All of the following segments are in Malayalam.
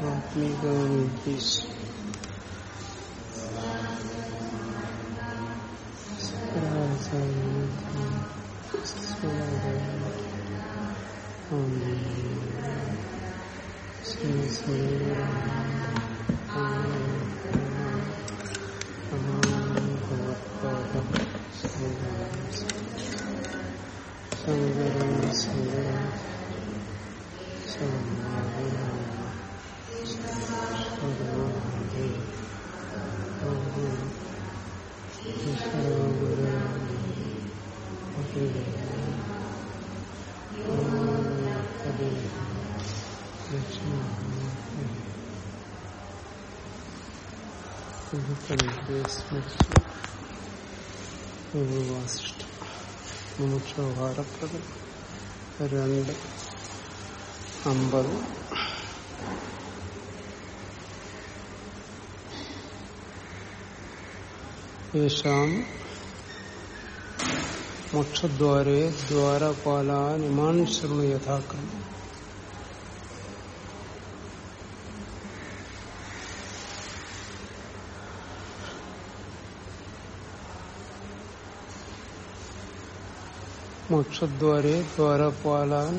Help me go in this. മുമുക്ഷോഹാരപ്രദം രണ്ട് അമ്പത്. യേശാം മോക്ഷദ്വാരേ ദ്വാരപാലാനിമാൻ ശൃണു യഥാക്രമം. മോക്ഷദ്വാരേ ദ്വാരപാലാൻ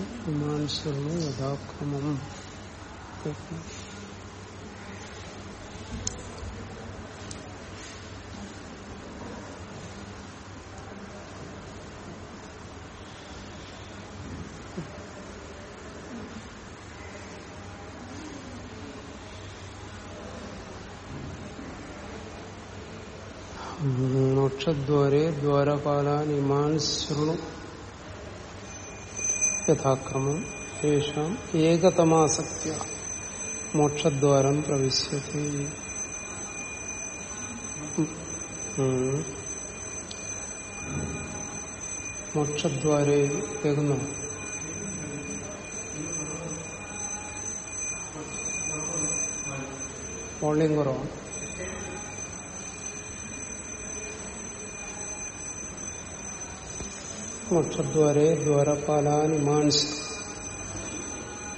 ശൃണു യഥാക്രമം മോക്ഷദ്വാരേ ദ്വാരപാലാൻ ഇമാൻ ശൃണു യഥാക്രമം യേഷാം ഏകതമാസക്യ മോക്ഷദ്വാരം പ്രവിശ്യത്തെ. മോക്ഷദ്വാരെ കേൾക്കുന്നു? വോളിയം കുറവാണ്. മോക്ഷദ്വാരെ ദ്വാരപാലാൻ മാൻസ്.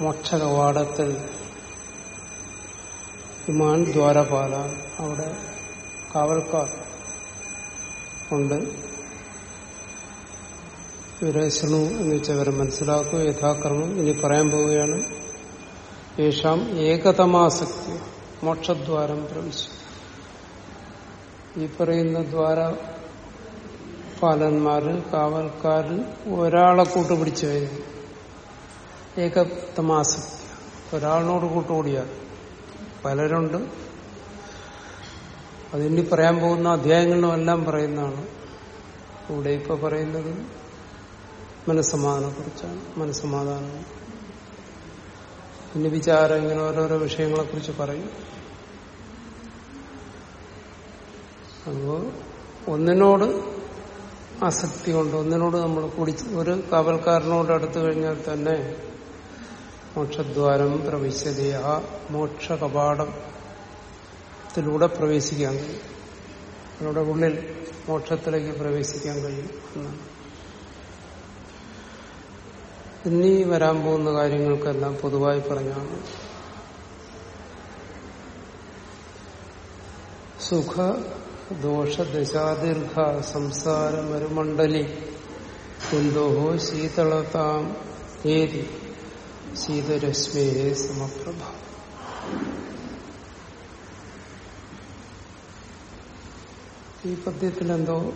മോക്ഷകവാടത്തിൽ ഇമാൻ ദ്വാരപാല. അവിടെ കാവൽക്കാർ ഉണ്ട്. വിരേശണു എന്ന് വെച്ചവരെ മനസ്സിലാക്കുക യഥാക്രമം ഇനി പറയാൻ പോവുകയാണ്. യേശാം ഏകതമാസക്തി മോക്ഷദ്വാരം പ്രവേശിച്ചു ഈ പറയുന്ന ദ്വാര പാലന്മാര് കാവൽക്കാര് ഒരാളെ കൂട്ടുപിടിച്ചു കഴിഞ്ഞു. ഏകത്തമാസം ഒരാളിനോട് കൂട്ടുകൂടിയാൽ പലരുണ്ട്. അതിനി പറയാൻ പോകുന്ന അധ്യായങ്ങളും എല്ലാം പറയുന്നതാണ്. ഇവിടെ ഇപ്പൊ പറയുന്നത് മനസ്സമാധാനെ കുറിച്ചാണ് മനസ്സമാധാനം. പിന്നെ വിചാരം ഇങ്ങനെ ഓരോരോ വിഷയങ്ങളെ കുറിച്ച് പറയും. അപ്പോ ഒന്നിനോട് ആസക്തി കൊണ്ട് ഒന്നിനോട് നമ്മൾ കൂടി ഒരു കാവൽക്കാരനോട് അടുത്തു കഴിഞ്ഞാൽ തന്നെ മോക്ഷദ്വാരം പ്രവേശിച്ചത് ആ മോക്ഷ കപാടത്തിലൂടെ പ്രവേശിക്കാൻ കഴിയും. നമ്മുടെ ഉള്ളിൽ മോക്ഷത്തിലേക്ക് പ്രവേശിക്കാൻ കഴിയും എന്നാണ്. ഇനി വരാൻ പോകുന്ന കാര്യങ്ങൾക്കെല്ലാം പൊതുവായി പറഞ്ഞാണ്. സുഖ ദോഷ ദശാദീർഘ സംസാര മരുമണ്ഡലി കുന്തോഹോ ശീതളതാം ഏതി. ശീതരശ്മേ സമപ്രഭ. ഈ പദ്യത്തിൽ എന്തോ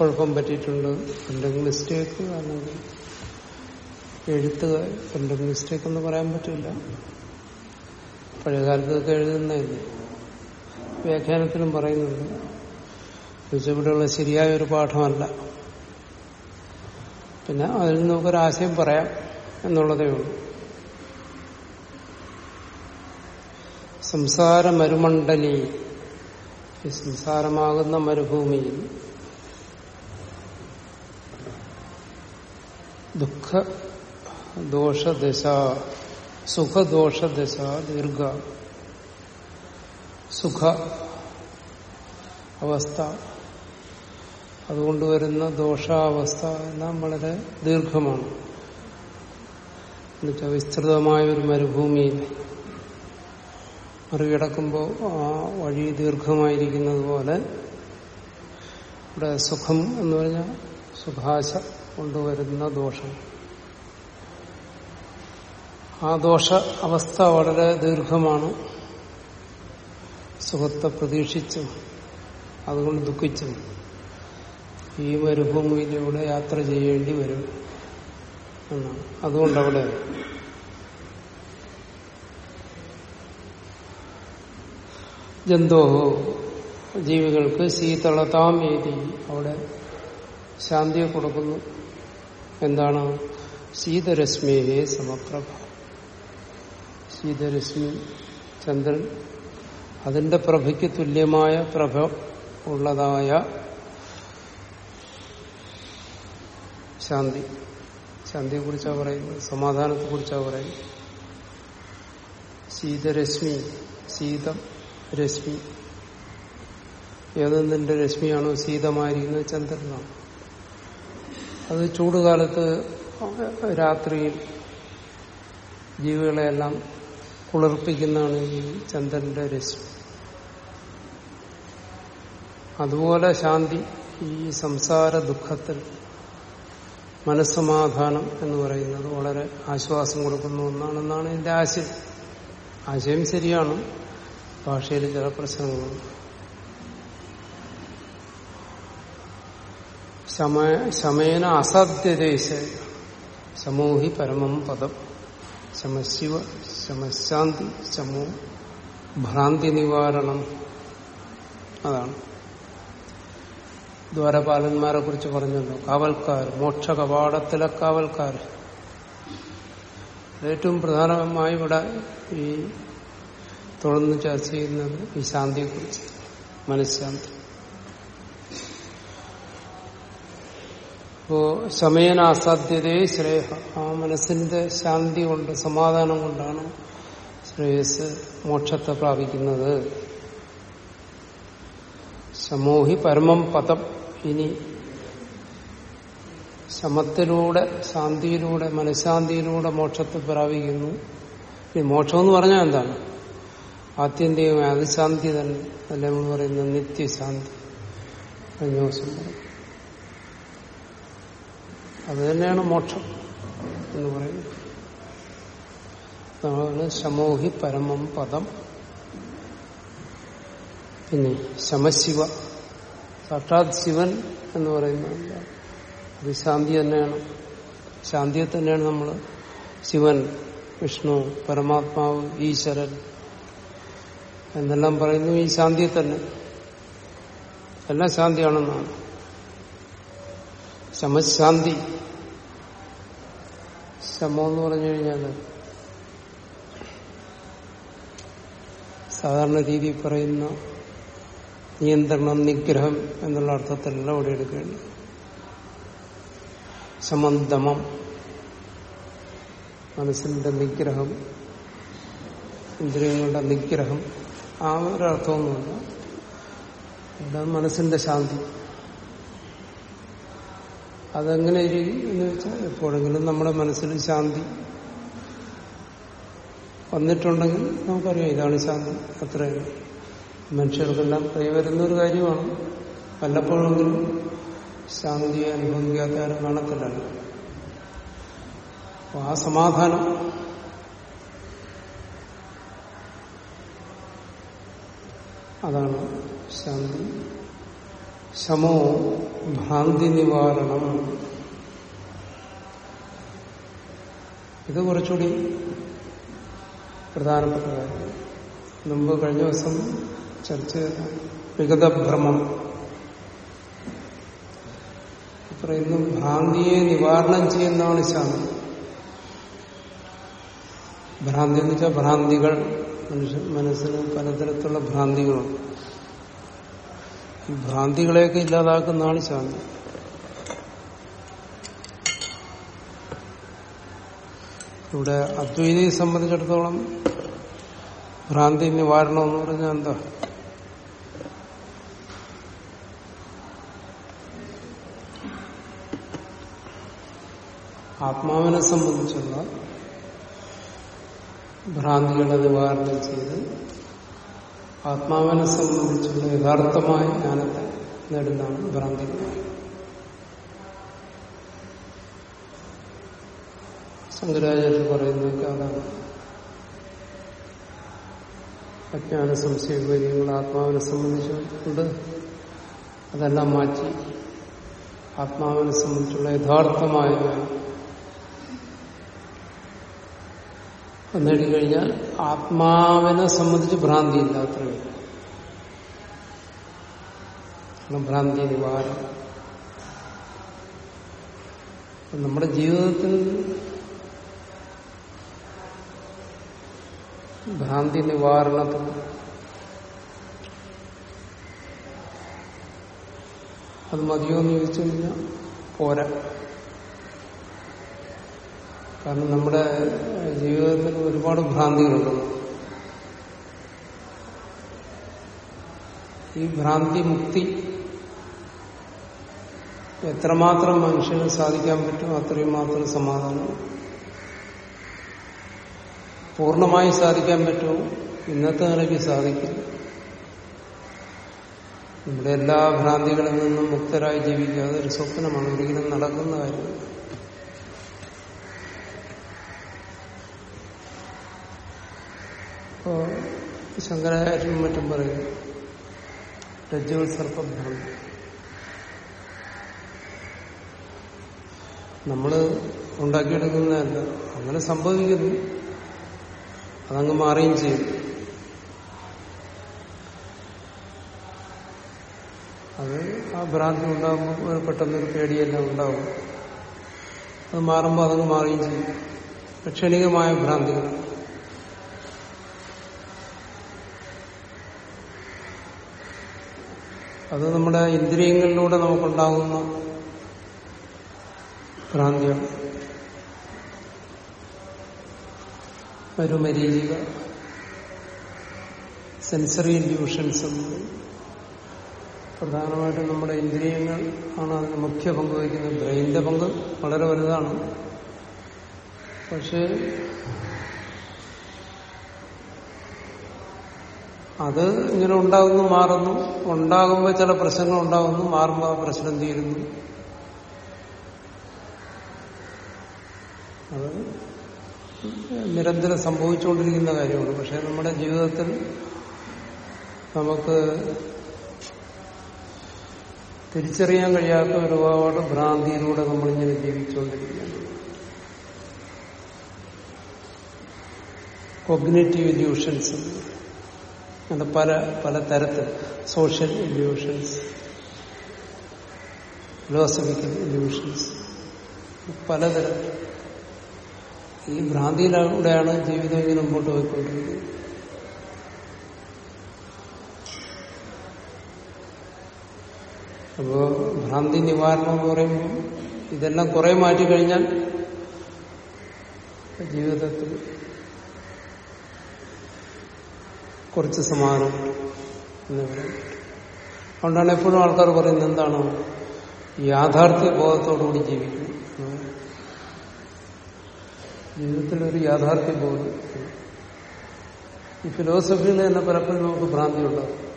കുഴപ്പം പറ്റിയിട്ടുണ്ട്. എന്തെങ്കിലും മിസ്റ്റേക്ക് അല്ലെങ്കിൽ എഴുത്ത് എന്തെങ്കിലും മിസ്റ്റേക്ക് എന്ന് പറയാൻ പറ്റില്ല. പഴയകാലത്തൊക്കെ എഴുതുന്നതല്ലേ? വ്യാഖ്യാനത്തിലും പറയുന്നുണ്ട്. ഇവിടെയുള്ള ശരിയായ ഒരു പാഠമല്ല. പിന്നെ അതിൽ നിന്ന് നമുക്കൊരാശയം പറയാം എന്നുള്ളതേ ഉള്ളൂ. സംസാര മരുമണ്ഡലി സംസാരമാകുന്ന മരുഭൂമിയിൽ ദുഃഖ ദോഷദശ സുഖദോഷദശ ദീർഘ സുഖ അവസ്ഥ. അതുകൊണ്ട് വരുന്ന ദോഷാവസ്ഥ എല്ലാം വളരെ ദീർഘമാണ്. എന്നുവെച്ചാൽ വിസ്തൃതമായ ഒരു മരുഭൂമിയിൽ മറികടക്കുമ്പോൾ ആ വഴി ദീർഘമായിരിക്കുന്നത് പോലെ ഇവിടെ സുഖം എന്ന് പറഞ്ഞാൽ സുഖാശ കൊണ്ടുവരുന്ന ദോഷം. ആ ദോഷ അവസ്ഥ വളരെ ദീർഘമാണ്. സുഖത്തെ പ്രതീക്ഷിച്ചും. അതുകൊണ്ട് ദുഃഖിച്ചും. ഈ മരുഭൂമിയിലൂടെ യാത്ര ചെയ്യേണ്ടി വരും എന്നാണ്. അതുകൊണ്ടവിടെ ജന്തോഹോ ജീവികൾക്ക് ശീതളതാം ഏതി അവിടെ ശാന്തിയെ കൊടുക്കുന്നു. എന്താണ്? ശീതരശ്മിയെ സമപ്രഭ. ശീതരശ്മി ചന്ദ്രൻ അതിന്റെ പ്രഭയ്ക്ക് തുല്യമായ പ്രഭ ഉള്ളതായ ശാന്തി. ശാന്തിയെ കുറിച്ചാണ് പറയുന്നത് സമാധാനത്തെ കുറിച്ചാണ് പറയുന്നത്. ശീതരശ്മി ശീതം രശ്മി ഏതെന്തിന്റെ രശ്മിയാണോ ശീതമായിരിക്കുന്നത് ചന്ദ്രനാണ്. അത് ചൂടുകാലത്ത് രാത്രിയിൽ ജീവികളെയെല്ലാം കുളിർപ്പിക്കുന്നതാണ് ഈ ചന്ദ്രന്റെ രശ്മി അതുപോലെ ശാന്തി ഈ സംസാര ദുഃഖത്തിൽ മനസ്സമാധാനം എന്ന് പറയുന്നത് വളരെ ആശ്വാസം കൊടുക്കുന്ന ഒന്നാണെന്നാണ് എന്റെ ആശയം. ആശയം ശരിയാണ് ഭാഷയിൽ ചില പ്രശ്നങ്ങളുണ്ട്. ശമേന അസാധ്യദേശ സമൂഹി പരമം പദം. ശമശിവ ശമശാന്തി ശമോ ഭ്രാന്തി നിവാരണം അതാണ്. ദ്വാരപാലന്മാരെ കുറിച്ച് പറഞ്ഞല്ലോ കാവൽക്കാർ മോക്ഷ കവാടത്തിലെ കാവൽക്കാർ. ഏറ്റവും പ്രധാനമായി ഇവിടെ ഈ തുടർന്ന് ചർച്ച ചെയ്യുന്നത് ഈ ശാന്തിയെക്കുറിച്ച് മനഃശാന്തി. അപ്പോ സമയന അസാധ്യതയെ ശ്രേയ ആ മനസ്സിന്റെ ശാന്തി കൊണ്ട് സമാധാനം കൊണ്ടാണ് ശ്രേയസ് മോക്ഷത്തെ പ്രാപിക്കുന്നത്. സമൂഹി പരമം പദം. ഇനി ശമത്തിലൂടെ ശാന്തിയിലൂടെ മനഃശാന്തിയിലൂടെ മോക്ഷത്തെ പ്രാപിക്കുന്നു. ഇനി മോക്ഷം എന്ന് പറഞ്ഞാൽ എന്താണ്? ആത്യന്തികമായ അത് ശാന്തി തന്നെ അല്ലെ നമ്മൾ പറയുന്ന നിത്യശാന്തി. കഴിഞ്ഞ ദിവസം പറഞ്ഞു അത് തന്നെയാണ് മോക്ഷം എന്ന് പറയുന്നത്. അതാണ് ശമോഹി പരമം പദം. പിന്നെ ശമശിവ സാക്ഷാത് ശിവൻ എന്ന് പറയുന്നത് അത് ശാന്തി തന്നെയാണ്. ശാന്തിയെ തന്നെയാണ് നമ്മൾ ശിവൻ വിഷ്ണു പരമാത്മാവ് ഈശ്വരൻ എന്നെല്ലാം പറയുന്നു ഈ ശാന്തിയെ തന്നെ. എല്ലാം ശാന്തിയാണെന്നാണ്. ശമശാന്തി ശമം എന്ന് പറഞ്ഞു കഴിഞ്ഞാൽ സാധാരണ രീതിയിൽ പറയുന്ന നിയന്ത്രണം നിഗ്രഹം എന്നുള്ള അർത്ഥത്തിലല്ല അവിടെ എടുക്കേണ്ടത് സമന്തമം മനസ്സിന്റെ നിഗ്രഹം ഇന്ദ്രിയങ്ങളുടെ നിഗ്രഹം ആ ഒരർത്ഥമൊന്നുമില്ല. എന്താ മനസ്സിന്റെ ശാന്തി. അതെങ്ങനെ ഇരിക്കും എന്ന് വെച്ചാൽ എപ്പോഴെങ്കിലും നമ്മുടെ മനസ്സിൽ ശാന്തി വന്നിട്ടുണ്ടെങ്കിൽ നമുക്കറിയാം ഇതാണ് ശാന്തി. അത്രയും. മനുഷ്യർക്കെല്ലാം കൈവരുന്ന ഒരു കാര്യമാണ്. വല്ലപ്പോഴെങ്കിലും ശാന്തി അനുഭവിക്കാത്ത ആരും കാണത്തില്ലല്ലോ. അപ്പൊ ആ സമാധാനം. അതാണ് ശാന്തി. ശമോ ഭ്രാന്തി നിവാരണം. ഇത് കുറച്ചുകൂടി പ്രധാനപ്പെട്ട കാര്യം. മുമ്പ് കഴിഞ്ഞ ദിവസം ചർച്ച ചെയ്ത വിഗതഭ്രമം പറയുന്നു ഭ്രാന്തിയെ നിവാരണം ചെയ്യുന്നതാണ് ശാന്തി ഭ്രാന്തി എന്ന് വെച്ചാൽ ഭ്രാന്തികൾ മനുഷ്യ മനസ്സിന് പലതരത്തിലുള്ള ഭ്രാന്തികളുണ്ട് ഈ ഭ്രാന്തികളെയൊക്കെ ഇല്ലാതാക്കുന്നതാണ് ശാന്തി. ഇവിടെ അദ്വൈതയെ സംബന്ധിച്ചിടത്തോളം ഭ്രാന്തി നിവാരണം എന്ന് പറഞ്ഞാൽ എന്താ? ആത്മാവിനെ സംബന്ധിച്ചുള്ള ഭ്രാന്തികളുടെ നിവാരണം ചെയ്ത് ആത്മാവിനെ സംബന്ധിച്ചുള്ള യഥാർത്ഥമായ ജ്ഞാനത്തെ നേടുന്നതാണ് ഭ്രാന്തി. ശങ്കരാചാര്യർ പറയുന്നതൊക്കെ അതാണ്. അജ്ഞാന സംശയ കാര്യങ്ങൾ ആത്മാവിനെ സംബന്ധിച്ചുകൊണ്ട് അതെല്ലാം മാറ്റി ആത്മാവിനെ സംബന്ധിച്ചുള്ള യഥാർത്ഥമായ നേടിക്കഴിഞ്ഞാൽ ആത്മാവിനെ സംബന്ധിച്ച് ഭ്രാന്തി ഇല്ലാത്തവേ ഭ്രാന്തി നിവാരം. നമ്മുടെ ജീവിതത്തിൽ ഭ്രാന്തി നിവാരണത്തിൽ അത് മതിയോ എന്ന് ചോദിച്ചു കഴിഞ്ഞാൽ പോരാ. കാരണം നമ്മുടെ ജീവിതത്തിൽ ഒരുപാട് ഭ്രാന്തികളുണ്ട്. ഈ ഭ്രാന്തി മുക്തി എത്രമാത്രം മനുഷ്യന് സാധിക്കാൻ പറ്റും അത്രയും മാത്രം സമാധാനം. പൂർണമായി സാധിക്കാൻ പറ്റുമോ ഇന്നത്തെ നിലയ്ക്ക് സാധിക്കും. നമ്മുടെ എല്ലാ ഭ്രാന്തികളിൽ നിന്നും മുക്തരായി ജീവിക്കുക അതൊരു സ്വപ്നമാണ്. ഒരിക്കലും നടക്കുന്ന കാര്യം. ഇപ്പോ ശങ്കരാചാര്യനും മറ്റും പറയും രജ്ജുവൽ സർപ്പഭ്രാന്തി നമ്മൾ ഉണ്ടാക്കിയെടുക്കുന്നതല്ല അങ്ങനെ സംഭവിക്കുന്നു. അതങ്ങ് മാറുകയും ചെയ്യും. അത് ആ ഭ്രാന്തി ഉണ്ടാകുമ്പോൾ പെട്ടെന്നൊരു പേടിയെല്ലാം ഉണ്ടാവും. അത് മാറുമ്പോൾ അതങ്ങ് മാറുകയും ചെയ്യും. ക്ഷണികമായ ഭ്രാന്തികൾ. അത് നമ്മുടെ ഇന്ദ്രിയങ്ങളിലൂടെ നമുക്കുണ്ടാകുന്ന ഭ്രാന്തിയാണ് ഒരു മരീചിക സെൻസറി ഇൻഡ്യൂഷൻസ് പ്രധാനമായിട്ടും നമ്മുടെ ഇന്ദ്രിയങ്ങൾ ആണ് അതിന് മുഖ്യ പങ്ക് വഹിക്കുന്നത്. ബ്രെയിനിന്റെ പങ്ക് വളരെ വലുതാണ്. പക്ഷേ അത് ഇങ്ങനെ ഉണ്ടാകുന്നു മാറുന്നു. ഉണ്ടാകുമ്പോൾ ചില പ്രശ്നങ്ങൾ ഉണ്ടാകുന്നു മാറുമ്പോൾ ആ പ്രശ്നം തീരുന്നു. അത് നിരന്തരം സംഭവിച്ചുകൊണ്ടിരിക്കുന്ന കാര്യമാണ്. പക്ഷെ നമ്മുടെ ജീവിതത്തിൽ നമുക്ക് തിരിച്ചറിയാൻ കഴിയാത്ത ഒരുപാട് ഭ്രാന്തിയിലൂടെ നമ്മളിങ്ങനെ ജീവിച്ചുകൊണ്ടിരിക്കുകയാണ്. കൊഗ്നേറ്റീവ് ഇല്യൂഷൻസ് അങ്ങനെ പല പല തരത്തിൽ സോഷ്യൽ ഇല്യൂഷൻസ് ഫിലോസഫിക്കൽ ഇല്യൂഷൻസ് പലതരം. ഈ ഭ്രാന്തിയിലൂടെയാണ് ജീവിതം ഇങ്ങനെ മുമ്പോട്ട് പോയിക്കൊണ്ടിരിക്കുന്നത്. അപ്പോ ഭ്രാന്തി നിവാരണം എന്ന് പറയുമ്പോൾ ഇതെല്ലാം കുറെ മാറ്റി കഴിഞ്ഞാൽ ജീവിതത്തിൽ കുറച്ച് സമാനം എന്ന് പറയും. അതുകൊണ്ടാണ് എപ്പോഴും ആൾക്കാർ പറയുന്നത് എന്താണ്? യാഥാർത്ഥ്യ ബോധത്തോടുകൂടി ജീവിക്കും. ജീവിതത്തിലൊരു യാഥാർത്ഥ്യ ബോധം ഈ ഫിലോസഫിയിൽ തന്നെ പലപ്പോഴും നമുക്ക് ഭ്രാന്തി ഉണ്ടാകും.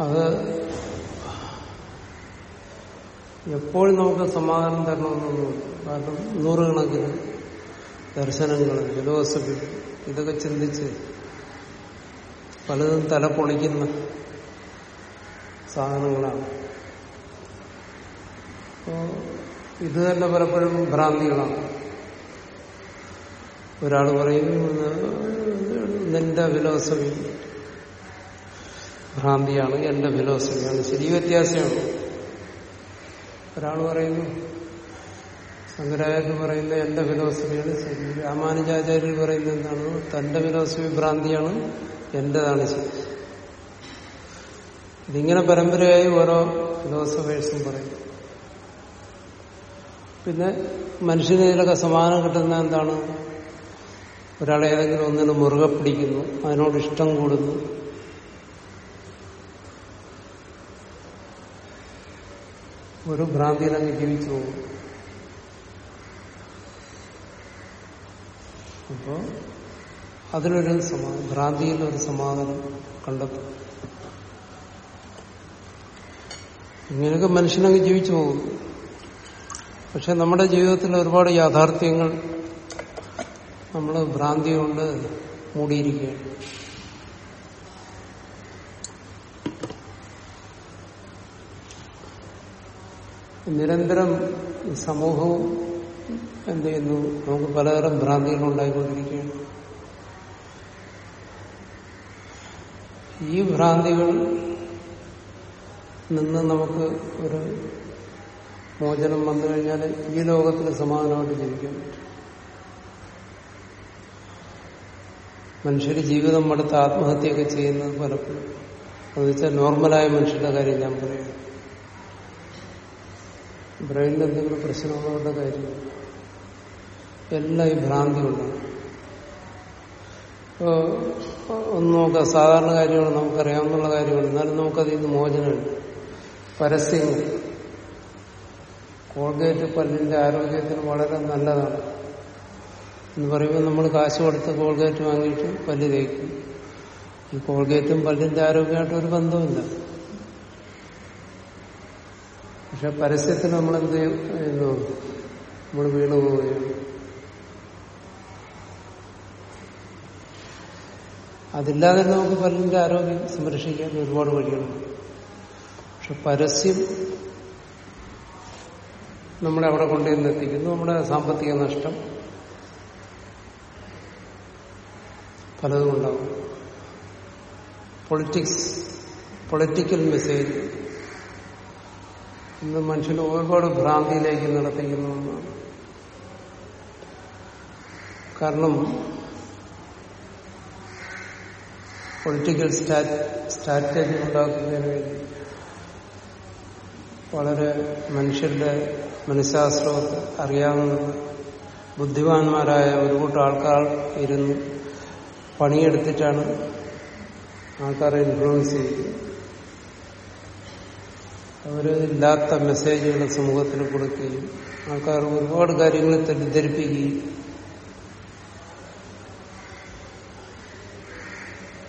അത് എപ്പോഴും നമുക്ക് സമാധാനം തരണമെന്നൊന്നും കാരണം നൂറുകണക്കിന് ദർശനങ്ങൾ ഫിലോസഫി ഇതൊക്കെ ചിന്തിച്ച് പലതും തല പൊളിക്കുന്ന സാധനങ്ങളാണ്. അപ്പോ ഇത് തന്നെ പലപ്പോഴും ഭ്രാന്തികളാണ്. ഒരാൾ പറയും നിന്റെ ഫിലോസഫി ഭ്രാന്തിയാണ് എന്റെ ഫിലോസഫിയാണ്. ശരി വ്യത്യാസമാണ് ഒരാൾ പറയുന്നു ശങ്കരാചാര്യ പറയുന്ന എന്റെ ഫിലോസഫിയാണ് ശരി. രാമാനുജാചാര്യർ പറയുന്ന എന്താണ് തന്റെ ഫിലോസഫി ഭ്രാന്തിയാണ് എന്റേതാണ് ശരി. ഇതിങ്ങനെ പരമ്പരയായി ഓരോ ഫിലോസഫേഴ്സും പറയും. പിന്നെ മനുഷ്യന് ഇതിലൊക്കെ സമാനം കിട്ടുന്ന എന്താണ് ഒരാളെ ഏതെങ്കിലും ഒന്നിന് മുറുകെ പിടിക്കുന്നു അതിനോട് ഇഷ്ടം കൂടുന്നു. ഒരു ഭ്രാന്തിയിൽ അങ്ങ് ജീവിച്ചു പോകും. അപ്പോ അതിലൊരു സമാ ഭ്രാന്തിയിൽ ഒരു സമാധാനം കണ്ടെത്തും. ഇങ്ങനെയൊക്കെ മനുഷ്യനങ്ങ് ജീവിച്ചു പോകും. പക്ഷെ നമ്മുടെ ജീവിതത്തിൽ ഒരുപാട് യാഥാർത്ഥ്യങ്ങൾ നമ്മൾ ഭ്രാന്തി കൊണ്ട് മൂടിയിരിക്കുകയാണ്. നിരന്തരം സമൂഹവും എന്ത് ചെയ്യുന്നു? നമുക്ക് പലതരം ഭ്രാന്തികൾ ഉണ്ടായിക്കൊണ്ടിരിക്കുകയാണ്. ഈ ഭ്രാന്തികൾ നിന്ന് നമുക്ക് ഒരു മോചനം വന്നു കഴിഞ്ഞാൽ ഈ ലോകത്തിൽ സമാധാനമായിട്ട് ജീവിക്കാൻ പറ്റും. മനുഷ്യർ ജീവിതം അടുത്ത് ആത്മഹത്യയൊക്കെ ചെയ്യുന്നത് പലപ്പോഴും. അത് വെച്ചാൽ നോർമലായ മനുഷ്യരുടെ കാര്യം ഞാൻ പറയുന്നു. ബ്രെയിനിൽ എന്തെങ്കിലും പ്രശ്നമുള്ളവരുടെ കാര്യം? എല്ലാം ഈ ഭ്രാന്തി കൊണ്ടാണ് ഇപ്പോൾ ഒന്ന് നോക്കുക സാധാരണ കാര്യങ്ങൾ നമുക്കറിയാവുന്ന കാര്യമാണ് എന്നാലും നമുക്കതിൽ നിന്ന് മോചനമുണ്ട്. പരസ്യങ്ങൾ. കോൾഗേറ്റ് പല്ലിന്റെ ആരോഗ്യത്തിന് വളരെ നല്ലതാണ്. എന്ന് പറയുമ്പോൾ നമ്മൾ കാശ് കൊടുത്ത് കോൾഗേറ്റ് വാങ്ങിയിട്ട് പല്ല് തേക്കും. ഈ കോൾഗേറ്റും പല്ലിന്റെ ആരോഗ്യമായിട്ട് ഒരു ബന്ധവുമില്ല. പക്ഷെ പരസ്യത്തിന് നമ്മൾ എന്ത് ചെയ്യുന്നു നമ്മൾ വീണു പോവുകയാണ്. അതില്ലാതെ നമുക്ക് പലരുടെ ആരോഗ്യം സംരക്ഷിക്കാൻ ഒരുപാട് വഴികളുണ്ട് പക്ഷെ പരസ്യം നമ്മളെ അവിടെ കൊണ്ടുവന്ന് എത്തിക്കുന്നു. നമ്മുടെ സാമ്പത്തിക നഷ്ടം പലതും ഉണ്ടാവും പൊളിറ്റിക്സ് പൊളിറ്റിക്കൽ മെസ്സേജ് ഇന്ന് മനുഷ്യന് ഒരുപാട് ഭ്രാന്തിയിലേക്ക് നടത്തിക്കുന്നു കാരണം പൊളിറ്റിക്കൽ സ്ട്രാറ്റജി ഉണ്ടാക്കുന്നതിന് വേണ്ടി വളരെ മനുഷ്യരുടെ മനഃശാസ്ത്രം അറിയാവുന്ന ബുദ്ധിമാന്മാരായ ഒരു കൂട്ടം ആൾക്കാർ ഇരുന്ന് പണിയെടുത്തിട്ടാണ് ആൾക്കാരെ ഇൻഫ്ലുവൻസ് ചെയ്യുന്നത്. അവർ ഇല്ലാത്ത മെസ്സേജുകൾ സമൂഹത്തിൽ കൊടുക്കുകയും ആൾക്കാർ ഒരുപാട് കാര്യങ്ങൾ തെറ്റിദ്ധരിപ്പിക്കുകയും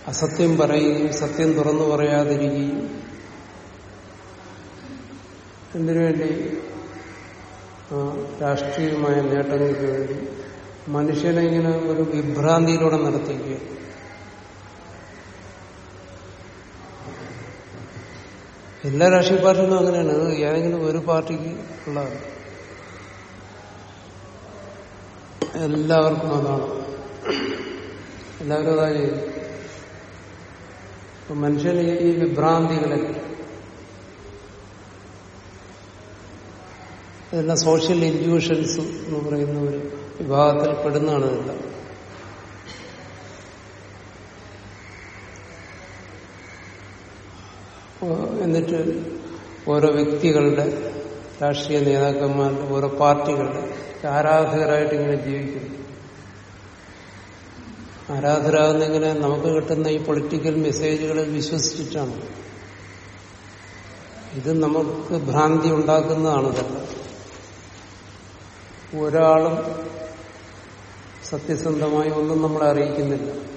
അസത്യം പറയുകയും സത്യം തുറന്നു പറയാതിരിക്കുകയും എന്തിനുവേണ്ടി രാഷ്ട്രീയമായ നേട്ടങ്ങൾക്ക് വേണ്ടി. മനുഷ്യനെ ഇങ്ങനെ ഒരു വിഭ്രാന്തിയിലൂടെ നടത്തിക്കുകയാണ്. എല്ലാ രാഷ്ട്രീയ പാർട്ടികളും അങ്ങനെയാണ്. അത് ഏതെങ്കിലും ഒരു പാർട്ടിക്ക് ഉള്ളതാണ് എല്ലാവർക്കും അതാണ്. എല്ലാവരും അതാ ചെയ്യും മനുഷ്യന് ഈ വിഭ്രാന്തികളെ ഇതെല്ലാം സോഷ്യൽ ഇൻഡ്യൂഷൻസ് എന്ന് പറയുന്ന ഒരു വിഭാഗത്തിൽ പെടുന്നതാണ് ഇതെല്ലാം. എന്നിട്ട് ഓരോ വ്യക്തികളുടെ രാഷ്ട്രീയ നേതാക്കന്മാരുടെ ഓരോ പാർട്ടികളുടെ ആരാധകരായിട്ട് ഇങ്ങനെ ജീവിക്കുന്നു. ആരാധകരാകുന്നെങ്ങനെ നമുക്ക് കിട്ടുന്ന ഈ പൊളിറ്റിക്കൽ മെസ്സേജുകളിൽ വിശ്വസിച്ചിട്ടാണ്. ഇത് നമുക്ക് ഭ്രാന്തി ഉണ്ടാക്കുന്നതാണ് ഒരാളും സത്യസന്ധമായി ഒന്നും നമ്മളെ അറിയിക്കുന്നില്ല.